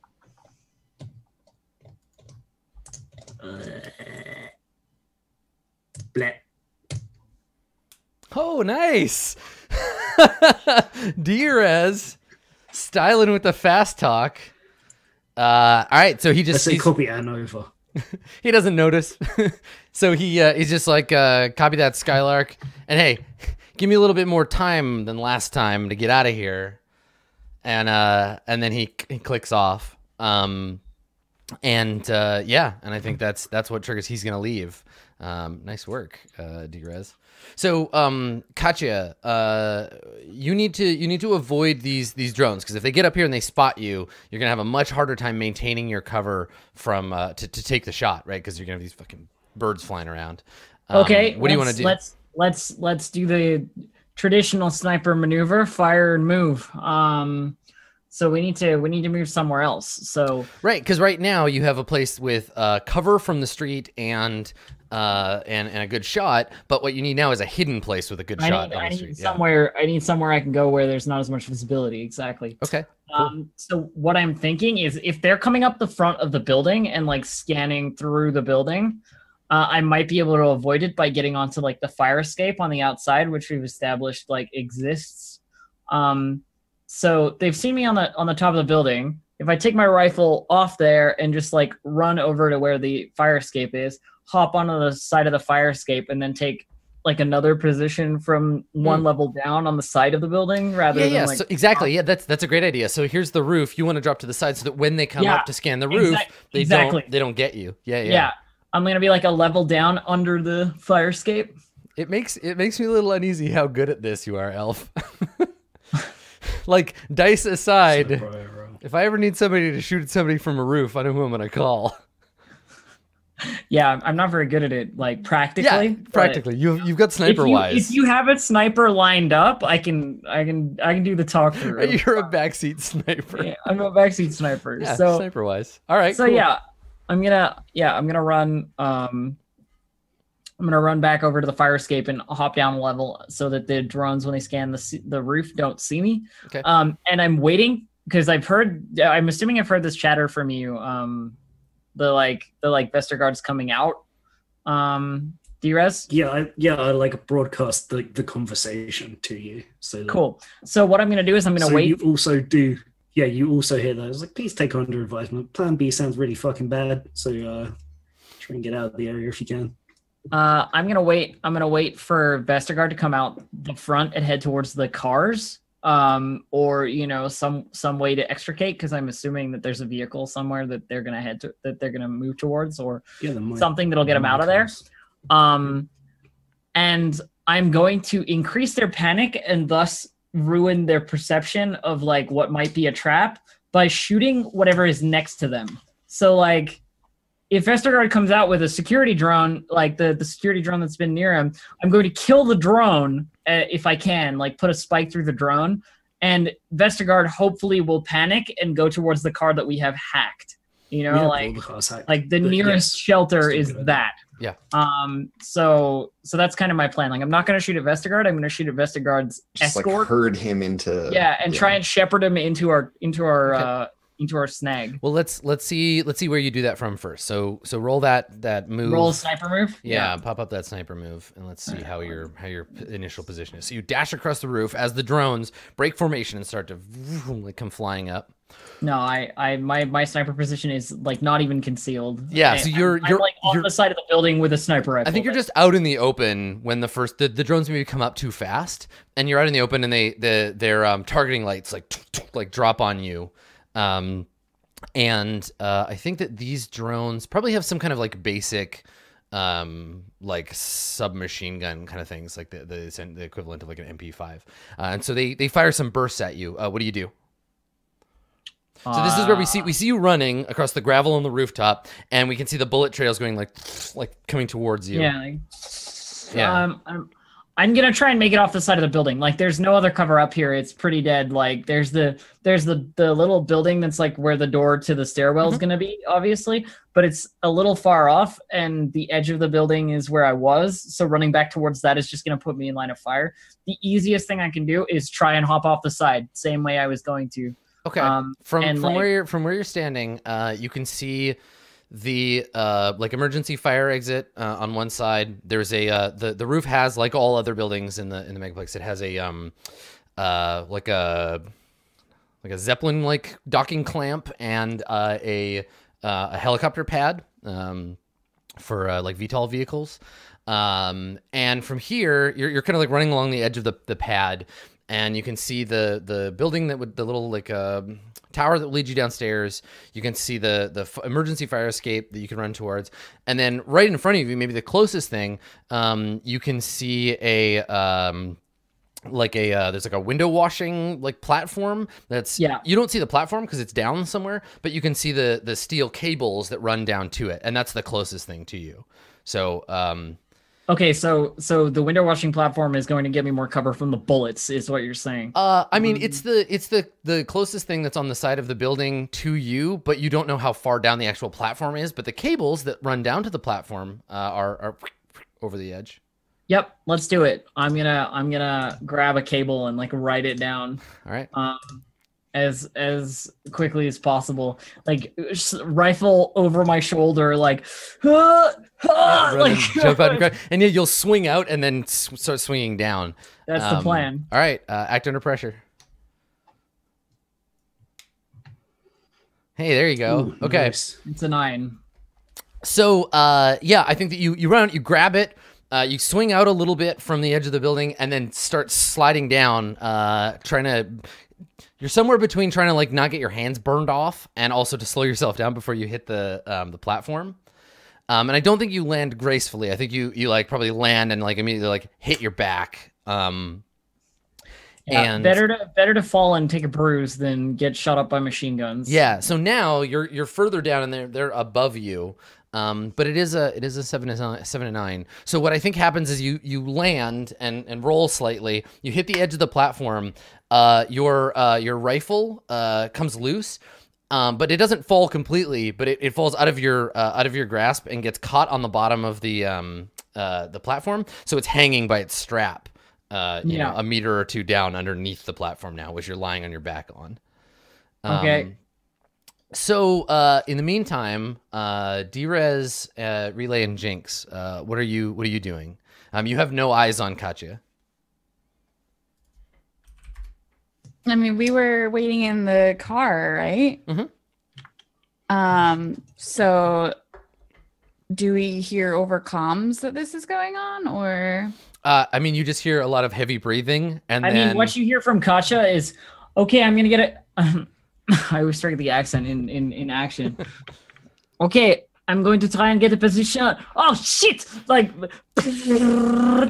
Bleh. Oh, nice. <laughs> Diaz styling with the fast talk. Uh, all right, so he just say copy and over. <laughs> he doesn't notice. <laughs> so he uh, he's just like uh, copy that Skylark, and hey, give me a little bit more time than last time to get out of here, and uh, and then he he clicks off. Um, and uh, yeah, and I think that's that's what triggers. He's gonna leave. Um, nice work, uh, Drez. So, um, Katya, uh, you need to you need to avoid these these drones because if they get up here and they spot you, you're gonna have a much harder time maintaining your cover from uh, to to take the shot, right? Because you're gonna have these fucking birds flying around. Um, Okay. what do you want to do? Let's let's let's do the traditional sniper maneuver: fire and move. Um, so we need to we need to move somewhere else. So Right, because right now you have a place with uh, cover from the street and uh, and and a good shot, but what you need now is a hidden place with a good I shot need, on I the need street. Yeah. somewhere I need somewhere I can go where there's not as much visibility. Exactly. Okay. Um, so what I'm thinking is if they're coming up the front of the building and like scanning through the building, uh, I might be able to avoid it by getting onto like the fire escape on the outside, which we've established like exists. Um, so they've seen me on the on the top of the building. If I take my rifle off there and just like run over to where the fire escape is, hop onto the side of the fire escape, and then take like another position from hmm. one level down on the side of the building rather Yeah, than yeah, like so exactly. Yeah, that's that's a great idea. So here's the roof. You want to drop to the side so that when they come Yeah, up to scan the roof, they exactly. don't they don't get you. Yeah, yeah, yeah. I'm gonna be like a level down under the fire escape. It makes it makes me a little uneasy how good at this you are, Elf. <laughs> <laughs> like dice aside, if I ever need somebody to shoot at somebody from a roof, I know who I'm gonna call. <laughs> Yeah, I'm- I'm not very good at it, like practically. Yeah, practically. You you've got If sniper you, wise. if you have a sniper lined up, I can I can I can do the talk through. <laughs> You're a backseat sniper. Yeah, I'm a backseat sniper. Yeah, so sniper wise. All right. so cool. yeah, I'm gonna yeah I'm gonna run um I'm gonna run back over to the fire escape and hop down a level so that the drones when they scan the the roof don't see me. Okay. Um, and I'm waiting because I've heard I'm assuming I've heard this chatter from you. Um, the like the like Vestergaard's coming out. Um, Drez. Yeah, I, yeah, I like broadcast the, the conversation to you. So that, Cool. So what I'm gonna do is I'm gonna so wait. you also do. Yeah, you also hear that. It's like, please take under advisement. Plan B sounds really fucking bad. So uh, try and get out of the area if you can. Uh, I'm gonna wait. I'm gonna wait for Vestergaard to come out the front and head towards the cars, um, or you know, some some way to extricate. Because I'm assuming that there's a vehicle somewhere that they're gonna head to, that they're gonna move towards, or Yeah, something that'll get them out of there. Um, and I'm going to increase their panic and thus ruin their perception of like what might be a trap by shooting whatever is next to them. So like if Vestergaard comes out with a security drone, like the, the security drone that's been near him, I'm going to kill the drone uh, if I can, like put a spike through the drone. And Vestergaard hopefully will panic and go towards the car that we have hacked. You know, We like all the like the nearest yes, shelter is good that. Yeah. Um. So so that's kind of my plan. Like I'm not going to shoot at Vestergaard. I'm going to shoot at Vestergaard's Just like herd him into yeah, and try and shepherd him into our into our Okay. uh into our snag. Well, let's let's see let's see where you do that from first. So so roll that that move. Roll sniper move. Yeah, pop up that sniper move, and let's see how your how your initial position is. So you dash across the roof as the drones break formation and start to vroom, like come flying up. No, I I my my sniper position is like not even concealed. Yeah, I- so I'm- you're- I'm, you're- like on you're- the side of the building with a sniper rifle. I think you're just out in the open when the first the, the drones maybe come up too fast, and you're out in the open, and they the their um, targeting lights like like drop on you. Um, and uh, I think that these drones probably have some kind of like basic um, like submachine gun kind of things, like the the, the equivalent of like an MP5. Uh, and so they they fire some bursts at you. Uh, what do you do? So this is where we see we see you running across the gravel on the rooftop, and we can see the bullet trails going like like coming towards you. Yeah. Like, Yeah. Um, I'm, I'm gonna try and make it off the side of the building. Like, there's no other cover up here. It's pretty dead. Like, there's the there's the the little building that's like where the door to the stairwell is Mhm. gonna be, obviously, but it's a little far off, and the edge of the building is where I was. So running back towards that is just gonna put me in line of fire. The easiest thing I can do is try and hop off the side, same way I was going to. Okay. Um, from from where you're from where you're standing, uh, you can see the uh like emergency fire exit uh, on one side. There's a uh, the the roof has like all other buildings in the in the megaplex. It has a um uh like a like a zeppelin like docking clamp and uh, a uh, a helicopter pad um for uh, like VTOL vehicles. Um, and from here, you're, you're kind of like running along the edge of the, the pad, and you can see the the building that would the little like uh, tower that leads you downstairs. You can see the the f- emergency fire escape that you can run towards, and then right in front of you, maybe the closest thing, um, you can see a um, like a uh, there's like a window washing like platform that's Yeah. you don't see the platform because it's down somewhere but you can see the the steel cables that run down to it and that's the closest thing to you so um Okay, so so the window washing platform is going to get me more cover from the bullets, is what you're saying. uh i mean it's the it's the the closest thing that's on the side of the building to you but you don't know how far down the actual platform is but the cables that run down to the platform uh, are are over the edge Yep, let's do it. I'm gonna I'm gonna grab a cable and like write it down all right um as as quickly as possible. Like rifle over my shoulder, like ah, ah, <laughs> like and jump out and <laughs> grab and yeah, you'll swing out and then s- start swinging down that's the Um, plan. all right uh, act under pressure hey there you go Ooh, okay nice. It's a nine. So uh, yeah, I think that you you run, you grab it, uh, you swing out a little bit from the edge of the building, and then start sliding down, uh, trying to. You're somewhere between trying to like not get your hands burned off and also to slow yourself down before you hit the um, the platform. Um, and I don't think you land gracefully. I think you you like probably land and like immediately like hit your back. Um, Yeah, and better to better to fall and take a bruise than get shot up by machine guns. Yeah. So now you're you're further down and they're they're above you. Um, but it is a it is a seven to seven to nine. So what I think happens is you you land and and roll slightly. You hit the edge of the platform. Uh, your uh, your rifle uh, comes loose. Um, but it doesn't fall completely, but it, it falls out of your uh, out of your grasp and gets caught on the bottom of the um, uh, the platform. So it's hanging by its strap, uh, you know, a meter or two down underneath the platform now, which you're lying on your back on. Okay. So uh, in the meantime, uh, Drez, uh, Relay, and Jinx, uh, what are you what are you doing? Um, you have no eyes on Katya. I mean, we were waiting in the car, right? Mhm. Um. So, do we hear over comms that this is going on, or Uh, I mean, you just hear a lot of heavy breathing, and I then mean, what you hear from Katya is, okay, I'm gonna get it. <laughs> <laughs> I always strike the accent in in in action. okay, I'm going to try and get a position. Oh shit! Like, <laughs>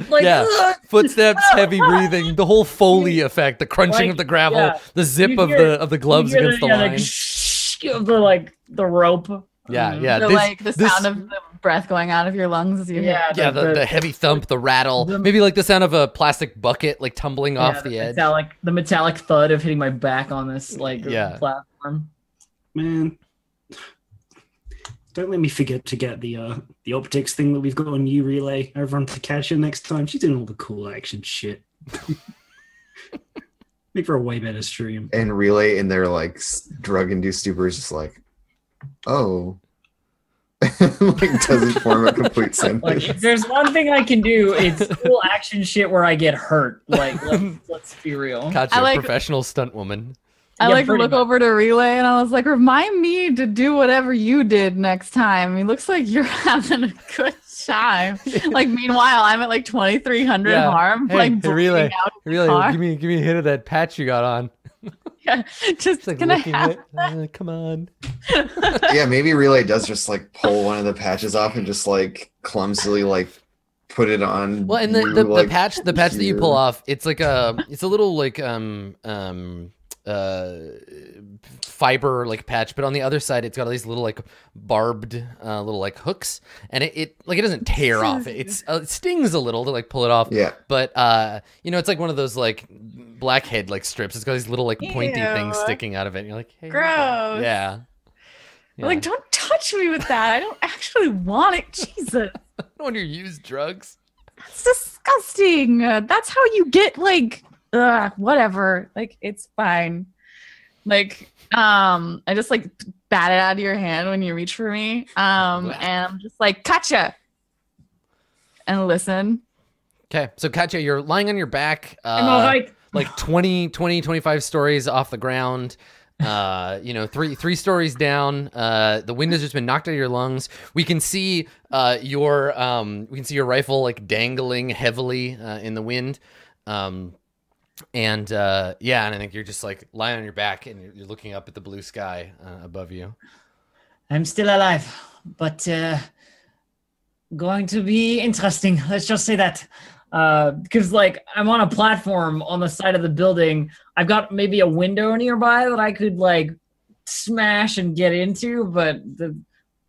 like Yeah. ugh. <laughs> footsteps, heavy breathing, the whole foley effect, the crunching Like, of the gravel, yeah. the zip You of the of the gloves against the, yeah, line. Like, shh, of the like the rope. yeah, Mm. yeah, the, this- like the this- sound of the breath going out of your lungs as you hit? Yeah, yeah, the, the heavy thump, the rattle, the- maybe like the sound of a plastic bucket like tumbling yeah, off the edge. Metallic, the metallic thud of hitting my back on this like Yeah. platform. Man, don't let me forget to get the uh the optics thing that we've got on you relay over on Takasha next time. She's doing all the cool action shit. <laughs> Make for a way better stream. and relay in their like drug induced stupor is just like, oh, <laughs> like doesn't form a complete <laughs> Like, sentence. if there's one thing I can do, it's <laughs> cool action shit where I get hurt. Like, let's, let's be real. Katya, I like- professional stunt woman. I Yeah, like look much. over to Relay and I was like, remind me to do whatever you did next time. He looks like you're having a good time. like meanwhile, I'm at like 2300 Yeah. harm, Hey, like hey, bleeding Relay. out. Really, car. give me give me a hit of that patch you got on. Yeah, just It's like gonna looking have. at uh, come on. <laughs> yeah, maybe Relay does just like pull one of the patches off and just like clumsily like put it on. Well, and the, you, the, like, the patch the patch that you pull off, it's like a it's a little like um um uh fiber like patch, but on the other side it's got all these little like barbed uh, little like hooks, and it, it like it doesn't tear off. <laughs> It's uh, it stings a little to like pull it off. Yeah, But uh, you know, it's like one of those like blackhead like strips. It's got these little like pointy things sticking out of it. And you're like, hey, Gross. Yeah. yeah. Like, don't touch me with that. I don't actually want it. <laughs> Jesus. no wonder you use drugs. That's disgusting. Uh, that's how you get like ugh, whatever. Like it's fine. Like um I just like bat it out of your hand when you reach for me. Um and I'm just like gotcha. And listen. Okay, so Katya, you're lying on your back. Uh, I'm all right. like 20 20 25 stories off the ground uh you know three three stories down uh the wind has just been knocked out of your lungs we can see uh your um we can see your rifle like dangling heavily uh, in the wind um and uh yeah and i think you're just like lying on your back and you're, looking up at the blue sky uh, above you I'm still alive, but uh, going to be interesting. <laughs> Let's just say that. Because, like, I'm on a platform on the side of the building. I've got maybe a window nearby that I could, like, smash and get into, but the,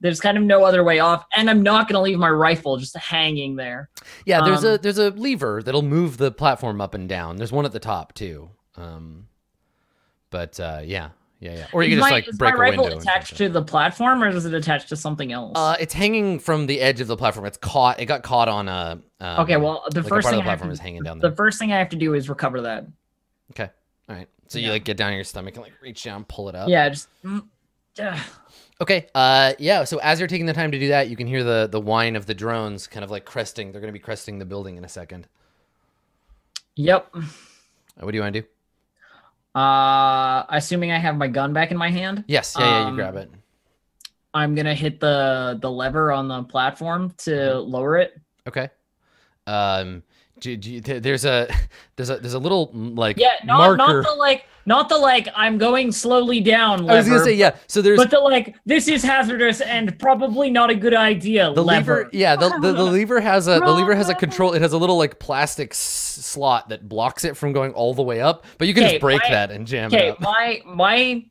there's kind of no other way off. And I'm not going to leave my rifle just hanging there. yeah there's a Um, there's a lever that'll move the platform up and down there's one at the top too um but uh yeah yeah yeah or you can just my, like is break my a rifle attached to the platform, or is it attached to something else? Uh, it's hanging from the edge of the platform. It's caught. It got caught on a. Um, okay, well, the like first part thing of the I have platform to, is hanging down there. the first thing I have to do is recover that. Okay, all right. So you like get down on your stomach and like reach down, pull it up. Yeah, just. mm. Okay. Uh, yeah. So as you're taking the time to do that, you can hear the the whine of the drones, kind of like cresting. They're going to be cresting the building in a second. Yep. Uh, What do you want to do? Uh, assuming I have my gun back in my hand, Yes. Yeah. Yeah. You Um, grab it. I'm gonna hit the the lever on the platform to Mm-hmm. lower it. Okay. Um. Do you- there's a <laughs> there's a there's a little mm, like Yeah, not marker. not the like, not the like. I'm going slowly down. Lever, I was gonna say yeah. So there's but the like. This is hazardous and probably not a good idea. the lever. lever yeah the, the, the lever has a the lever has a control it has a little like plastic s- slot that blocks it from going all the way up but you can just break my- that and jam Okay, it up my my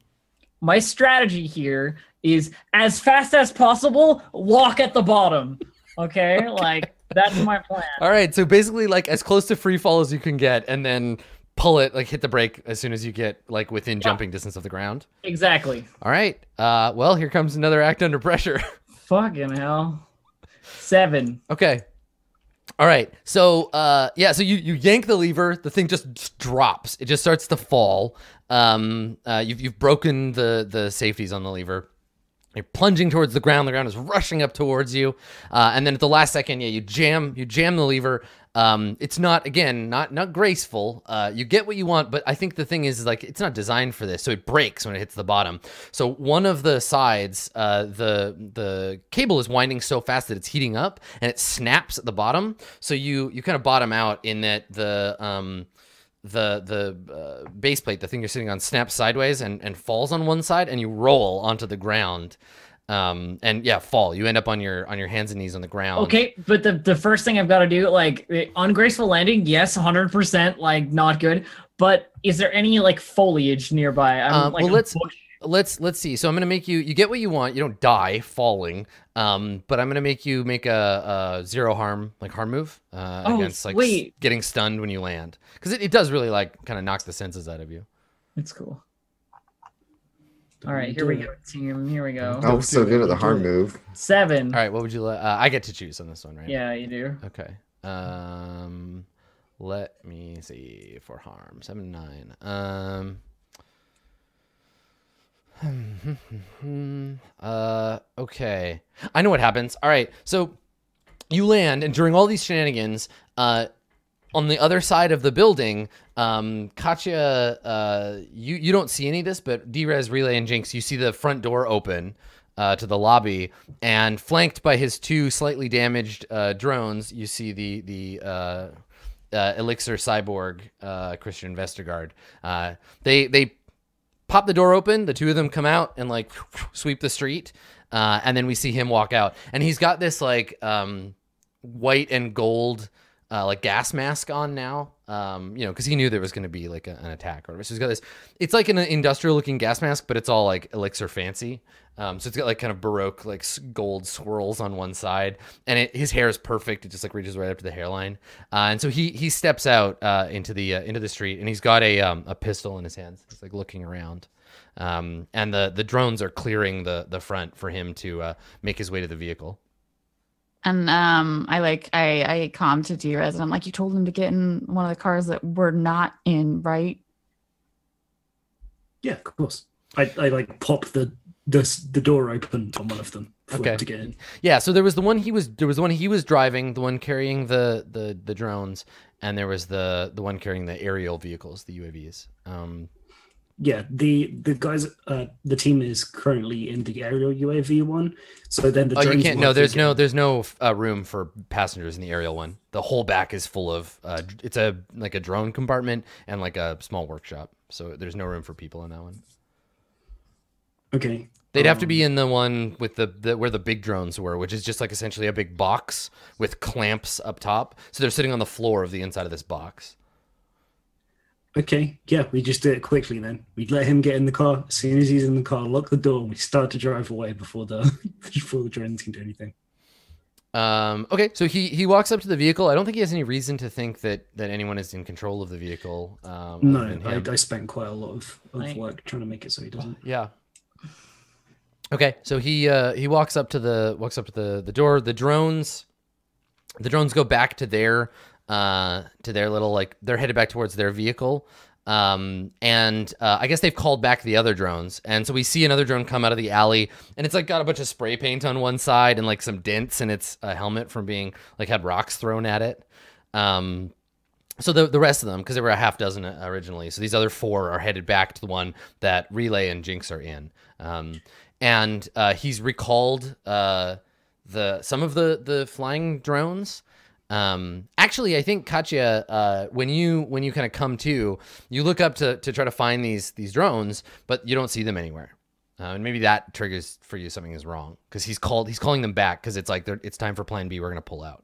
my strategy here is as fast as possible. Walk at the bottom. Okay, like that's my plan. all right so basically like as close to free fall as you can get and then pull it like hit the brake as soon as you get like within jumping distance of the ground Exactly. all right uh well here comes another act under pressure <laughs> Fucking hell. Seven. Okay. All right. So uh yeah, so you you yank the lever, the thing just drops. It just starts to fall. Um uh you've you've broken the the safeties on the lever. You're plunging towards the ground. The ground is rushing up towards you, uh, and then at the last second, yeah, you jam you jam the lever. Um, it's not again not not graceful. Uh, you get what you want, but I think the thing is like it's not designed for this, so it breaks when it hits the bottom. So one of the sides, uh, the the cable is winding so fast that it's heating up, and it snaps at the bottom. So you you kind of bottom out in that the um, the the uh, base plate, the thing you're sitting on, snaps sideways and, and falls on one side, and you roll onto the ground. Um, and yeah, fall. You end up on your on your hands and knees on the ground. Okay, but the the first thing I've got to do, like the ungraceful landing, yes, hundred percent, like not good. But is there any like foliage nearby? I'm Um, like well, let's- bush. Let's let's see. So I'm gonna make you you get what you want. You don't die falling. Um, but I'm gonna make you make a, a zero harm like harm move uh, Oh, against like s- sweet. getting stunned when you land because it, it does really like kind of knock the senses out of you. It's cool. All right, here we go, team. Here we go. Oh, so good at the harm move. Seven. All right, what would you like? Uh, I get to choose on this one, right? Yeah, you do. Okay. Um, let me see for harm seven nine. Um. <laughs> uh. Okay. I know what happens. All right. So you land, and during all these shenanigans, uh, on the other side of the building, um, Katya, uh, you you don't see any of this, but Drez, Relay, and Jinx, you see the front door open uh, to the lobby, and flanked by his two slightly damaged uh, drones, you see the the uh, uh, Elixir Cyborg uh, Christian Vestergaard. Uh, they they pop the door open. The two of them come out and like <laughs> sweep the street, uh, and then we see him walk out, and he's got this like um, white and gold uh, like gas mask on now. Um, you know, because he knew there was going to be like a, an attack or whatever. So he's got this. It's like an industrial looking gas mask, but it's all like elixir fancy. Um, so it's got like kind of baroque like gold swirls on one side, and it, his hair is perfect. It just like reaches right up to the hairline. Uh, and so he he steps out uh, into the uh, into the street, and he's got a um, a pistol in his hands. He's like looking around. Um, and the the drones are clearing the the front for him to uh, make his way to the vehicle. And um, I like I I calm to Drez and I'm like, you told him to get in one of the cars that we're not in, right? Yeah, of course. I, I like pop the, the the door open on one of them for Okay. him to get in. Yeah, so there was the one he was there was the one he was driving, the one carrying the the the drones, and there was the the one carrying the aerial vehicles, the UAVs. Um, Yeah, the the guys, uh, the team is currently in the aerial UAV one. So then the oh, you can't. No, there's no there's no uh, room for passengers in the aerial one. The whole back is full of. Uh, it's a like a drone compartment and like a small workshop. So there's no room for people in that one. Okay. They'd have to Um, be in the one with the, the where the big drones were, which is just like essentially a big box with clamps up top. So they're sitting on the floor of the inside of this box. Okay, yeah, we just do it quickly then. We let him get in the car. As soon as he's in the car, lock the door, and we start to drive away before the <laughs> before the drones can do anything. Um, okay, so he he walks up to the vehicle. I don't think he has any reason to think that that anyone is in control of the vehicle. Um, No, I. I spent quite a lot of, of work trying to make it so he doesn't. yeah. Okay, so he uh, he walks up to the walks up to the the door. The drones, the drones go back to their uh to their little like they're headed back towards their vehicle. Um, and uh, I guess they've called back the other drones, and so we see another drone come out of the alley, and it's like got a bunch of spray paint on one side and like some dents in its uh, helmet from being like had rocks thrown at it. Um, so the the rest of them, because there were a half dozen originally, so these other four are headed back to the one that Relay and Jinx are in. Um, and uh, he's recalled uh, the some of the the flying drones. Um, actually, I think Katya, uh, when you when you kind of come to, you look up to to try to find these these drones, but you don't see them anywhere. Uh, and maybe that triggers for you something is wrong because he's called he's calling them back because it's like they're- it's time for Plan B. We're gonna pull out.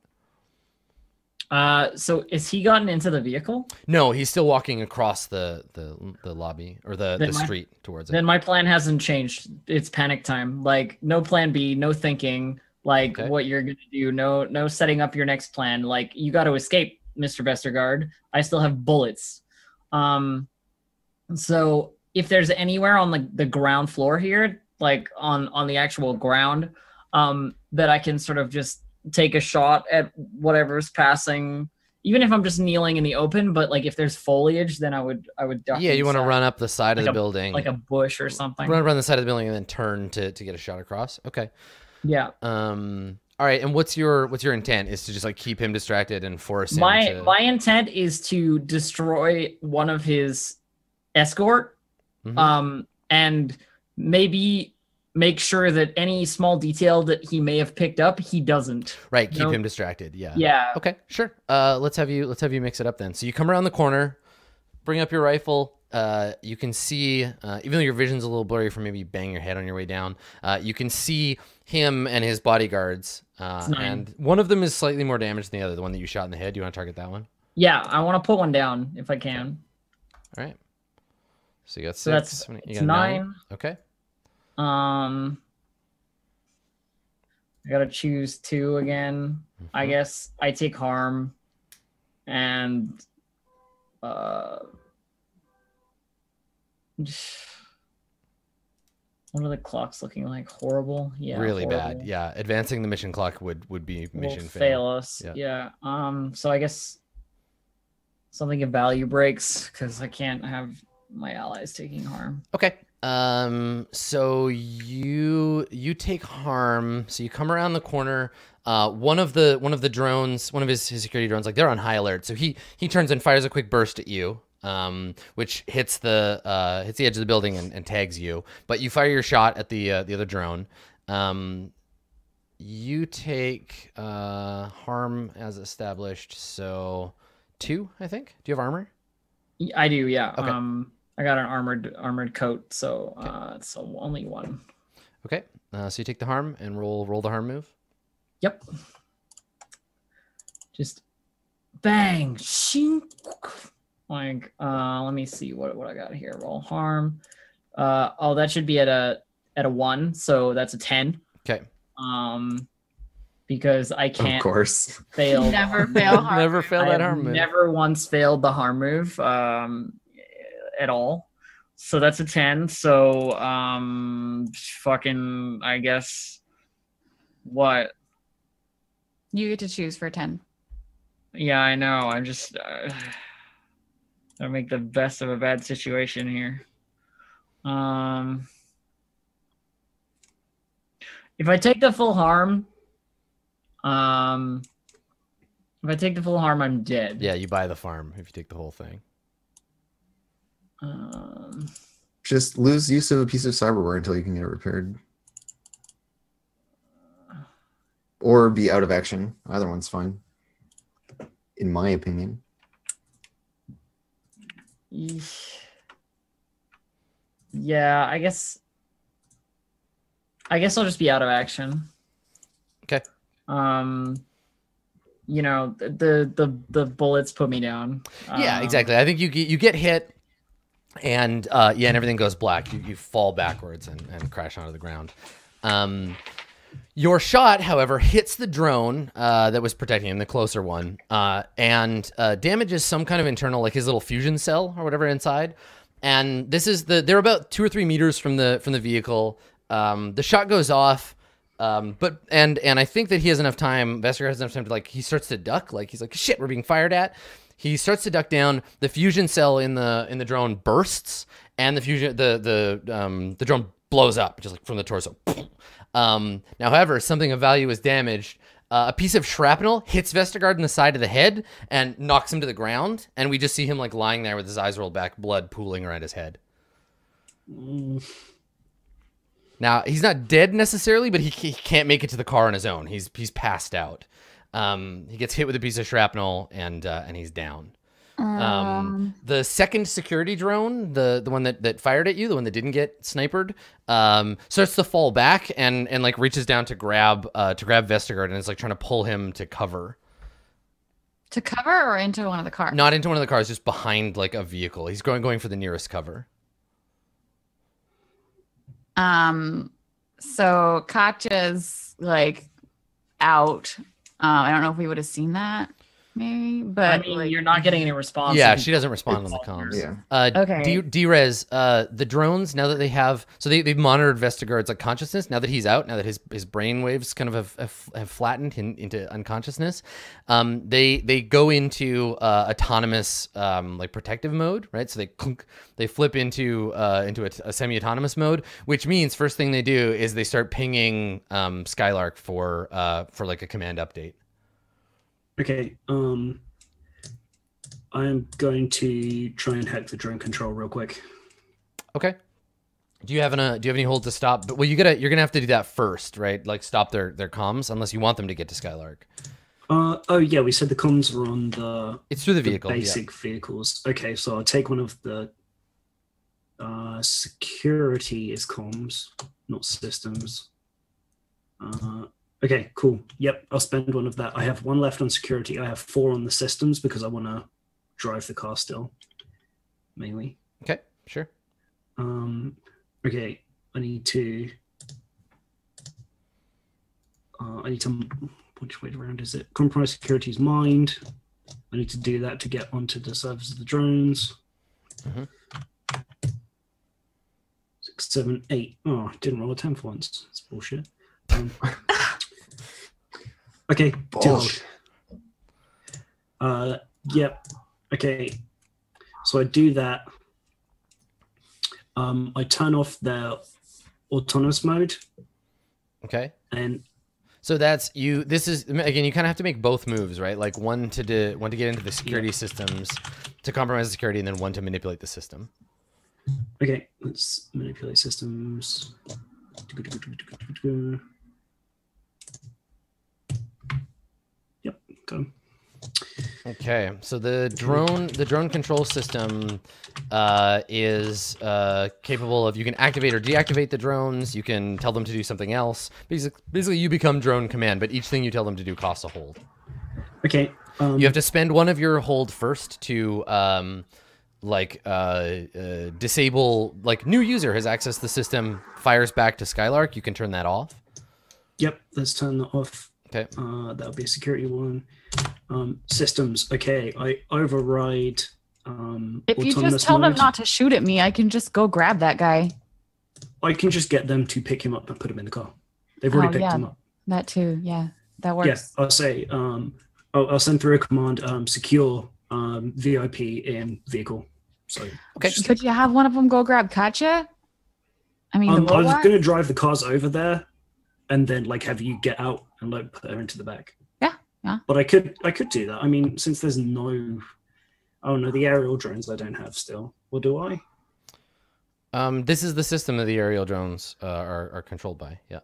Uh, so is he gotten into the vehicle? No, he's still walking across the the, the lobby or the, Then the my- street towards it. Then my plan hasn't changed. It's panic time. Like no plan B, no thinking. Like Okay. what you're gonna do. No, no setting up your next plan. Like you got to escape, Mister Vestergaard. I still have bullets. Um, so if there's anywhere on the the ground floor here, like on on the actual ground, um, that I can sort of just take a shot at whatever's passing. Even if I'm just kneeling in the open, but like if there's foliage, then I would I would duck yeah, you want to run up the side of the a- building, like a bush or something. run around the side of the building and then turn to to get a shot across. Okay. Yeah. Um. All right. And what's your what's your intent? Is to just like keep him distracted and force him My to. my intent is to destroy one of his escort, Mhm. um, and maybe make sure that any small detail that he may have picked up, he doesn't. right. Keep no. him distracted. Yeah. Yeah. Okay. Sure. Uh. Let's have you let's have you mix it up then. So you come around the corner, bring up your rifle. Uh, you can see, uh, even though your vision's a little blurry from maybe you bang your head on your way down, uh, you can see him and his bodyguards. Uh, and one of them is slightly more damaged than the other, the one that you shot in the head. Do you want to target that one? Yeah, I want to put one down if I can. All right. So you got six. So that's you it's got nine. Okay. Um, I gotta choose two again. I Mhm. guess I take harm, and uh, <sighs> what are the clocks looking like? Horrible. Yeah. really bad. Yeah, advancing the mission clock would would be Will mission fail, fail. us. Yeah. Yeah. Um. So I guess something of value breaks because I can't have my allies taking harm. Okay. Um. So you you take harm. So you come around the corner. Uh, one of the one of the drones, one of his, his security drones, like they're on high alert. So he he turns and fires a quick burst at you. Um, which hits the uh, hits the edge of the building and, and tags you. But you fire your shot at the uh, the other drone. Um, you take uh, harm as established. So two, I think. Do you have armor? I do. Yeah. Okay. Um. I got an armored armored coat, so uh, it's only one. Okay. Uh, so you take the harm and roll roll the harm move. Yep. Just bang, shink. Like, uh, let me see what what I got here. Roll harm. Uh, oh, that should be at a at a one, so that's a ten. Okay. Um, because I can't of course. fail. <laughs> Never fail harm. Never fail I that harm move. Never once failed the harm move um, at all. So that's a 10. So um fucking I guess what? You get to choose for 10. Yeah, I know. I'm just uh, I make the best of a bad situation here. Um if I take the full harm, um if I take the full harm, I'm dead. Yeah, you buy the farm if you take the whole thing. Um, Just lose use of a piece of cyberware until you can get it repaired. Or be out of action. Either one's fine. In my opinion. Yeah, I guess. I guess I'll just be out of action. Okay. Um, you know the the the, the bullets put me down. Yeah, Um, exactly. I think you get you get hit, and uh, yeah, and everything goes black. You, you fall backwards and, and crash onto the ground. Um, your shot, however, hits the drone uh, that was protecting him, the closer one, uh, and uh, damages some kind of internal, like his little fusion cell or whatever inside. And this is the they're about two or three meters from the from the vehicle. Um, the shot goes off. Um, but and and I think that he has enough time. Vesker has enough time to like he starts to duck, like he's like shit, we're being fired at. He starts to duck down. The fusion cell in the in the drone bursts, and the fusion the the um the drone blows up just like from the torso. Um, now, however, something of value is damaged. Uh, a piece of shrapnel hits Vestergaard in the side of the head and knocks him to the ground, and we just see him like lying there with his eyes rolled back, blood pooling around his head. Mm, Now he's not dead necessarily, but he, he can't make it to the car on his own. He's he's passed out. Um, he gets hit with a piece of shrapnel and uh, and he's down. Um, the second security drone, the the one that, that fired at you, the one that didn't get sniped, um, starts to fall back and and like reaches down to grab uh, to grab Vestergaard and is like trying to pull him to cover, To cover or into one of the cars? not into one of the cars, just behind like a vehicle. He's going going for the nearest cover. Um, so Katya's like out. Um, I don't know if we would have seen that, maybe, but I mean, like, you're not getting any response. Yeah, she doesn't respond on the comms. Yeah. Uh, Okay. D- Drez, uh, the drones now that they have, so they they've monitored Vestergaard's like consciousness. Now that he's out, now that his his brain waves kind of have have, have flattened in, into unconsciousness, um, they they go into uh, autonomous um, like protective mode, right? So they clunk, they flip into uh, into a, a semi-autonomous mode, which means first thing they do is they start pinging um, Skylark for uh, for like a command update. Okay. Um, I'm going to try and hack the drone control real quick. Okay. Do you have any? Do you have any hold to stop? But well, you gotta. You're gonna have to do that first, right? Like stop their their comms, unless you want them to get to Skylark. Uh, oh yeah, we said the comms were on the, It's through the the vehicle. yeah. basic vehicles. Okay, so I'll take one of the uh, security is comms, not systems. Uh, okay, cool. Yep, I'll spend one of that. I have one left on security. I have four on the systems because I want to drive the car still, mainly. Okay, sure. Um, okay, I need to. Uh, I need to. Which way around is it? Compromise security's mind. I need to do that to get onto the servers of the drones. Mhm. Six, seven, eight. Oh, didn't roll a 10 for once. That's bullshit. Um, <laughs> okay. Bullshit. Uh, yep. Okay. So I do that. Um, I turn off their autonomous mode Okay. and So that's you. This is again. You kind of have to make both moves, right? Like one to do, one to get into the security systems, to compromise the security, and then one to manipulate the system. okay, let's manipulate systems. Go. Okay, so the drone the drone control system uh, is uh, capable of you can activate or deactivate the drones. You can tell them to do something else. Basically, basically you become drone command, but each thing you tell them to do costs a hold. Okay. Um, You have to spend one of your hold first to um, like uh, uh, disable like new user has accessed the system fires back to Skylark. You can turn that off. Yep. Let's turn that off. Okay. Uh, that'll be a security one. Um, systems. Okay. I override. Um, If you just tell them not to shoot at me, I can just go grab that guy. I can just get them to pick him up and put him in the car. They've already Oh, picked yeah. him up. That too. Yeah, that works. Yes, I'll say. Um, I'll, I'll send through a command. Um, secure um, VIP in vehicle. So Okay. just- Could you have one of them go grab Katya? I mean, um, I was gonna drive the cars over there, and then like have you get out and like put her into the back. Yeah, yeah. But I could, I could do that. I mean, since there's no, oh no, the aerial drones I don't have still. Or do I? Um, this is the system that the aerial drones uh, are, are controlled by. Yeah.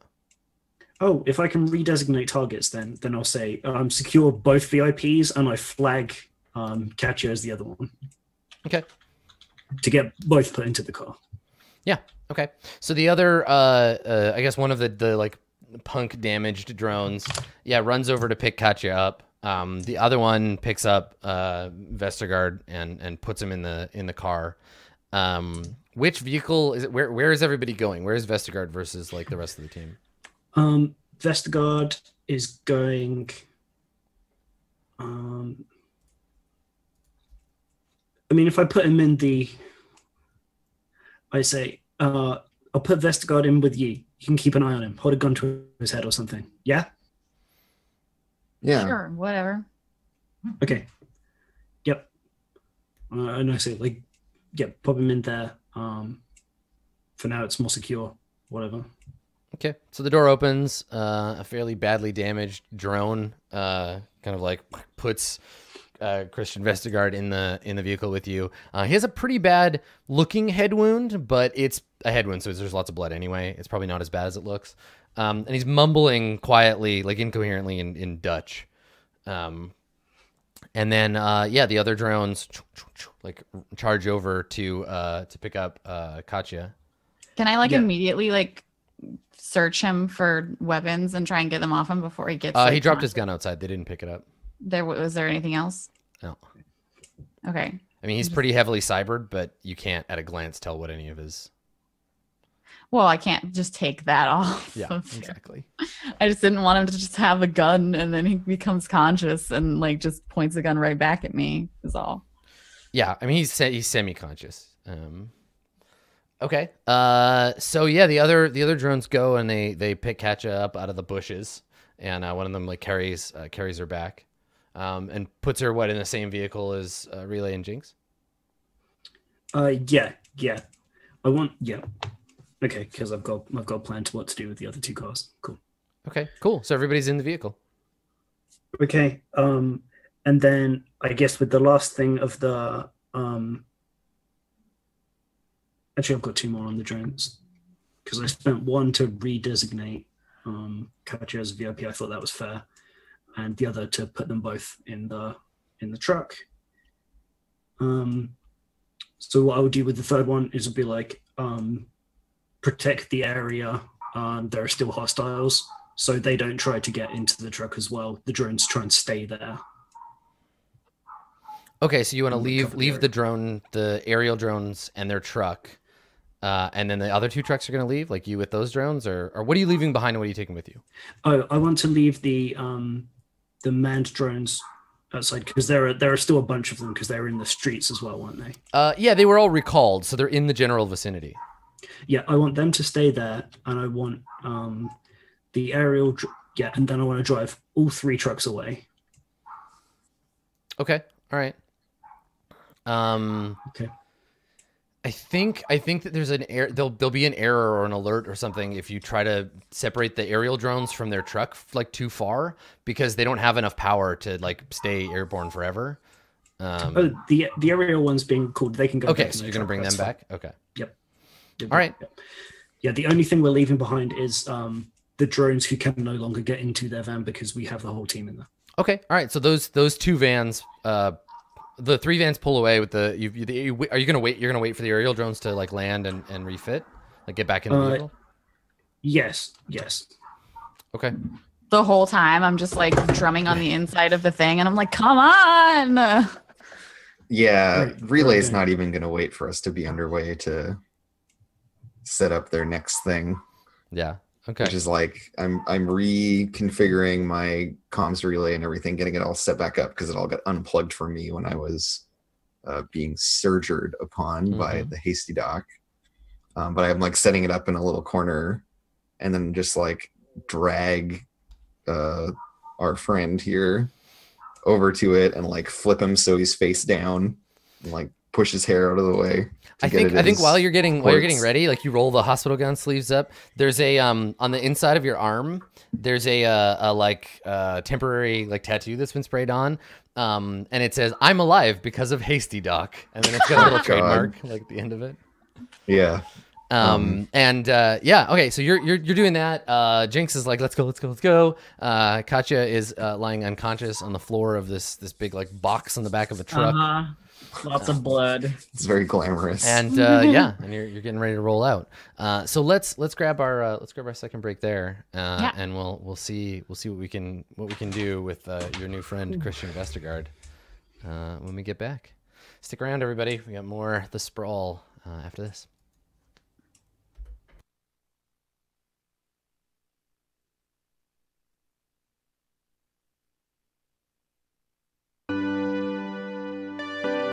Oh, if I can redesignate targets, then then I'll say um, secure both VIPs, and I flag um, Katya as the other one. Okay. To get both put into the car. Yeah. Okay. So the other, uh, uh, I guess one of the, the like punk damaged drones, yeah, runs over to pick Katya up. Um, the other one picks up uh, Vestergaard and and puts him in the in the car. Um, which vehicle is it? Where where is everybody going? Where is Vestergaard versus like the rest of the team? Um, Vestergaard is going. Um, I mean, if I put him in the, I say, uh, I'll put Vestergaard in with you. You can keep an eye on him. Hold a gun to his head or something. Yeah. Yeah. Sure, whatever. Okay. Yep. Uh, and I say, like, yep, pop him in there. Um, for now, it's more secure. Whatever. Okay, so the door opens. Uh, a fairly badly damaged drone, uh, kind of like puts uh, Christian Vestergaard in the in the vehicle with you. Uh, he has a pretty bad looking head wound, but it's a head wound, so there's lots of blood anyway. It's probably not as bad as it looks. Um, and he's mumbling quietly, like incoherently in in Dutch. Um, and then uh, yeah, the other drones like charge over to uh, to pick up uh, Katya. Can I like Yeah. immediately like search him for weapons and try and get them off him before he gets? Uh, like, he dropped con- his gun outside. They didn't pick it up. There was there anything else? No. Okay. I mean, he's pretty heavily cybered, but you can't at a glance tell what any of his. Well, I can't just take that <laughs> off. Yeah, of- exactly. I just didn't want him to just have a gun and then he becomes conscious and like just points the gun right back at me. Is all. Yeah, I mean, he's he's semi-conscious. Um, okay. Uh, so yeah, the other the other drones go and they they pick Katya up out of the bushes, and uh, one of them like carries uh, carries her back, um, and puts her what in the same vehicle as uh, Relay and Jinx. Uh, yeah, yeah. I want, yeah. Okay, because I've got I've got a plan to what to do with the other two cars. Cool. Okay, cool. So everybody's in the vehicle. Okay. Um, and then I guess with the last thing of the um, actually I've got two more on the drones because I spent one to redesignate um Katya as VIP. I thought that was fair, and the other to put them both in the in the truck. Um, so what I would do with the third one is would be like um, protect the area. Um, there are still hostiles, so they don't try to get into the truck as well. The drones try and stay there. Okay, so you want to leave the leave area. the drone, the aerial drones, and their truck, uh, and then the other two trucks are going to leave, like you with those drones, or or what are you leaving behind? and What are you taking with you? Oh, I want to leave the um, the manned drones outside because there are there are still a bunch of them because they're in the streets as well, weren't they? Uh, yeah, they were all recalled, so they're in the general vicinity. Yeah, I want them to stay there, and I want um, the aerial. dr- Yeah, and then I want to drive all three trucks away. Okay, all right. Um, Okay. I think I think that there's an air there'll there'll be an error or an alert or something if you try to separate the aerial drones from their truck like too far because they don't have enough power to like stay airborne forever. Um, Oh, the the aerial ones being called, they can go. okay, so you're gonna bring them fine. back. Okay. Yep. All right. Yeah. Yeah, the only thing we're leaving behind is um, the drones who can no longer get into their van because we have the whole team in there. Okay. All right. So those those two vans, uh, the three vans pull away with the. You, you, you are you gonna wait? You're gonna wait for the aerial drones to like land and and refit, like get back in the Uh, vehicle. Yes, yes. Okay. The whole time I'm just like drumming on the inside of the thing and I'm like, come on. Yeah, relay's not even going to wait for us to be underway to set up their next thing, Yeah. Okay. which is like I'm I'm reconfiguring my comms relay and everything, getting it all set back up because it all got unplugged for me when I was uh, being surgered upon by Mhm. the hasty doc. Um, but I'm like setting it up in a little corner, and then just like drag uh, our friend here over to it and like flip him so he's face down and like push his hair out of the way. I think I think while you're getting while you're getting ready, like you roll the hospital gown sleeves up. There's a um on the inside of your arm. There's a uh, a like uh temporary like tattoo that's been sprayed on. Um and it says I'm alive because of Hasty Doc, and then it's got a little <laughs> trademark like at the end of it. Yeah. Um, Um, and uh, yeah, okay, so you're you're you're doing that. Uh, Jinx is like, let's go, let's go, let's go. Uh, Katya is uh, lying unconscious on the floor of this this big like box on the back of a truck. Uh-huh. Lots of blood. It's very glamorous. and uh, <laughs> yeah, and you're, you're getting ready to roll out. Uh, so let's let's grab our uh, let's grab our second break there, uh, Yeah. and we'll we'll see we'll see what we can what we can do with uh, your new friend Christian Vestergaard uh, when we get back. Stick around, everybody. We got more the sprawl uh, after this.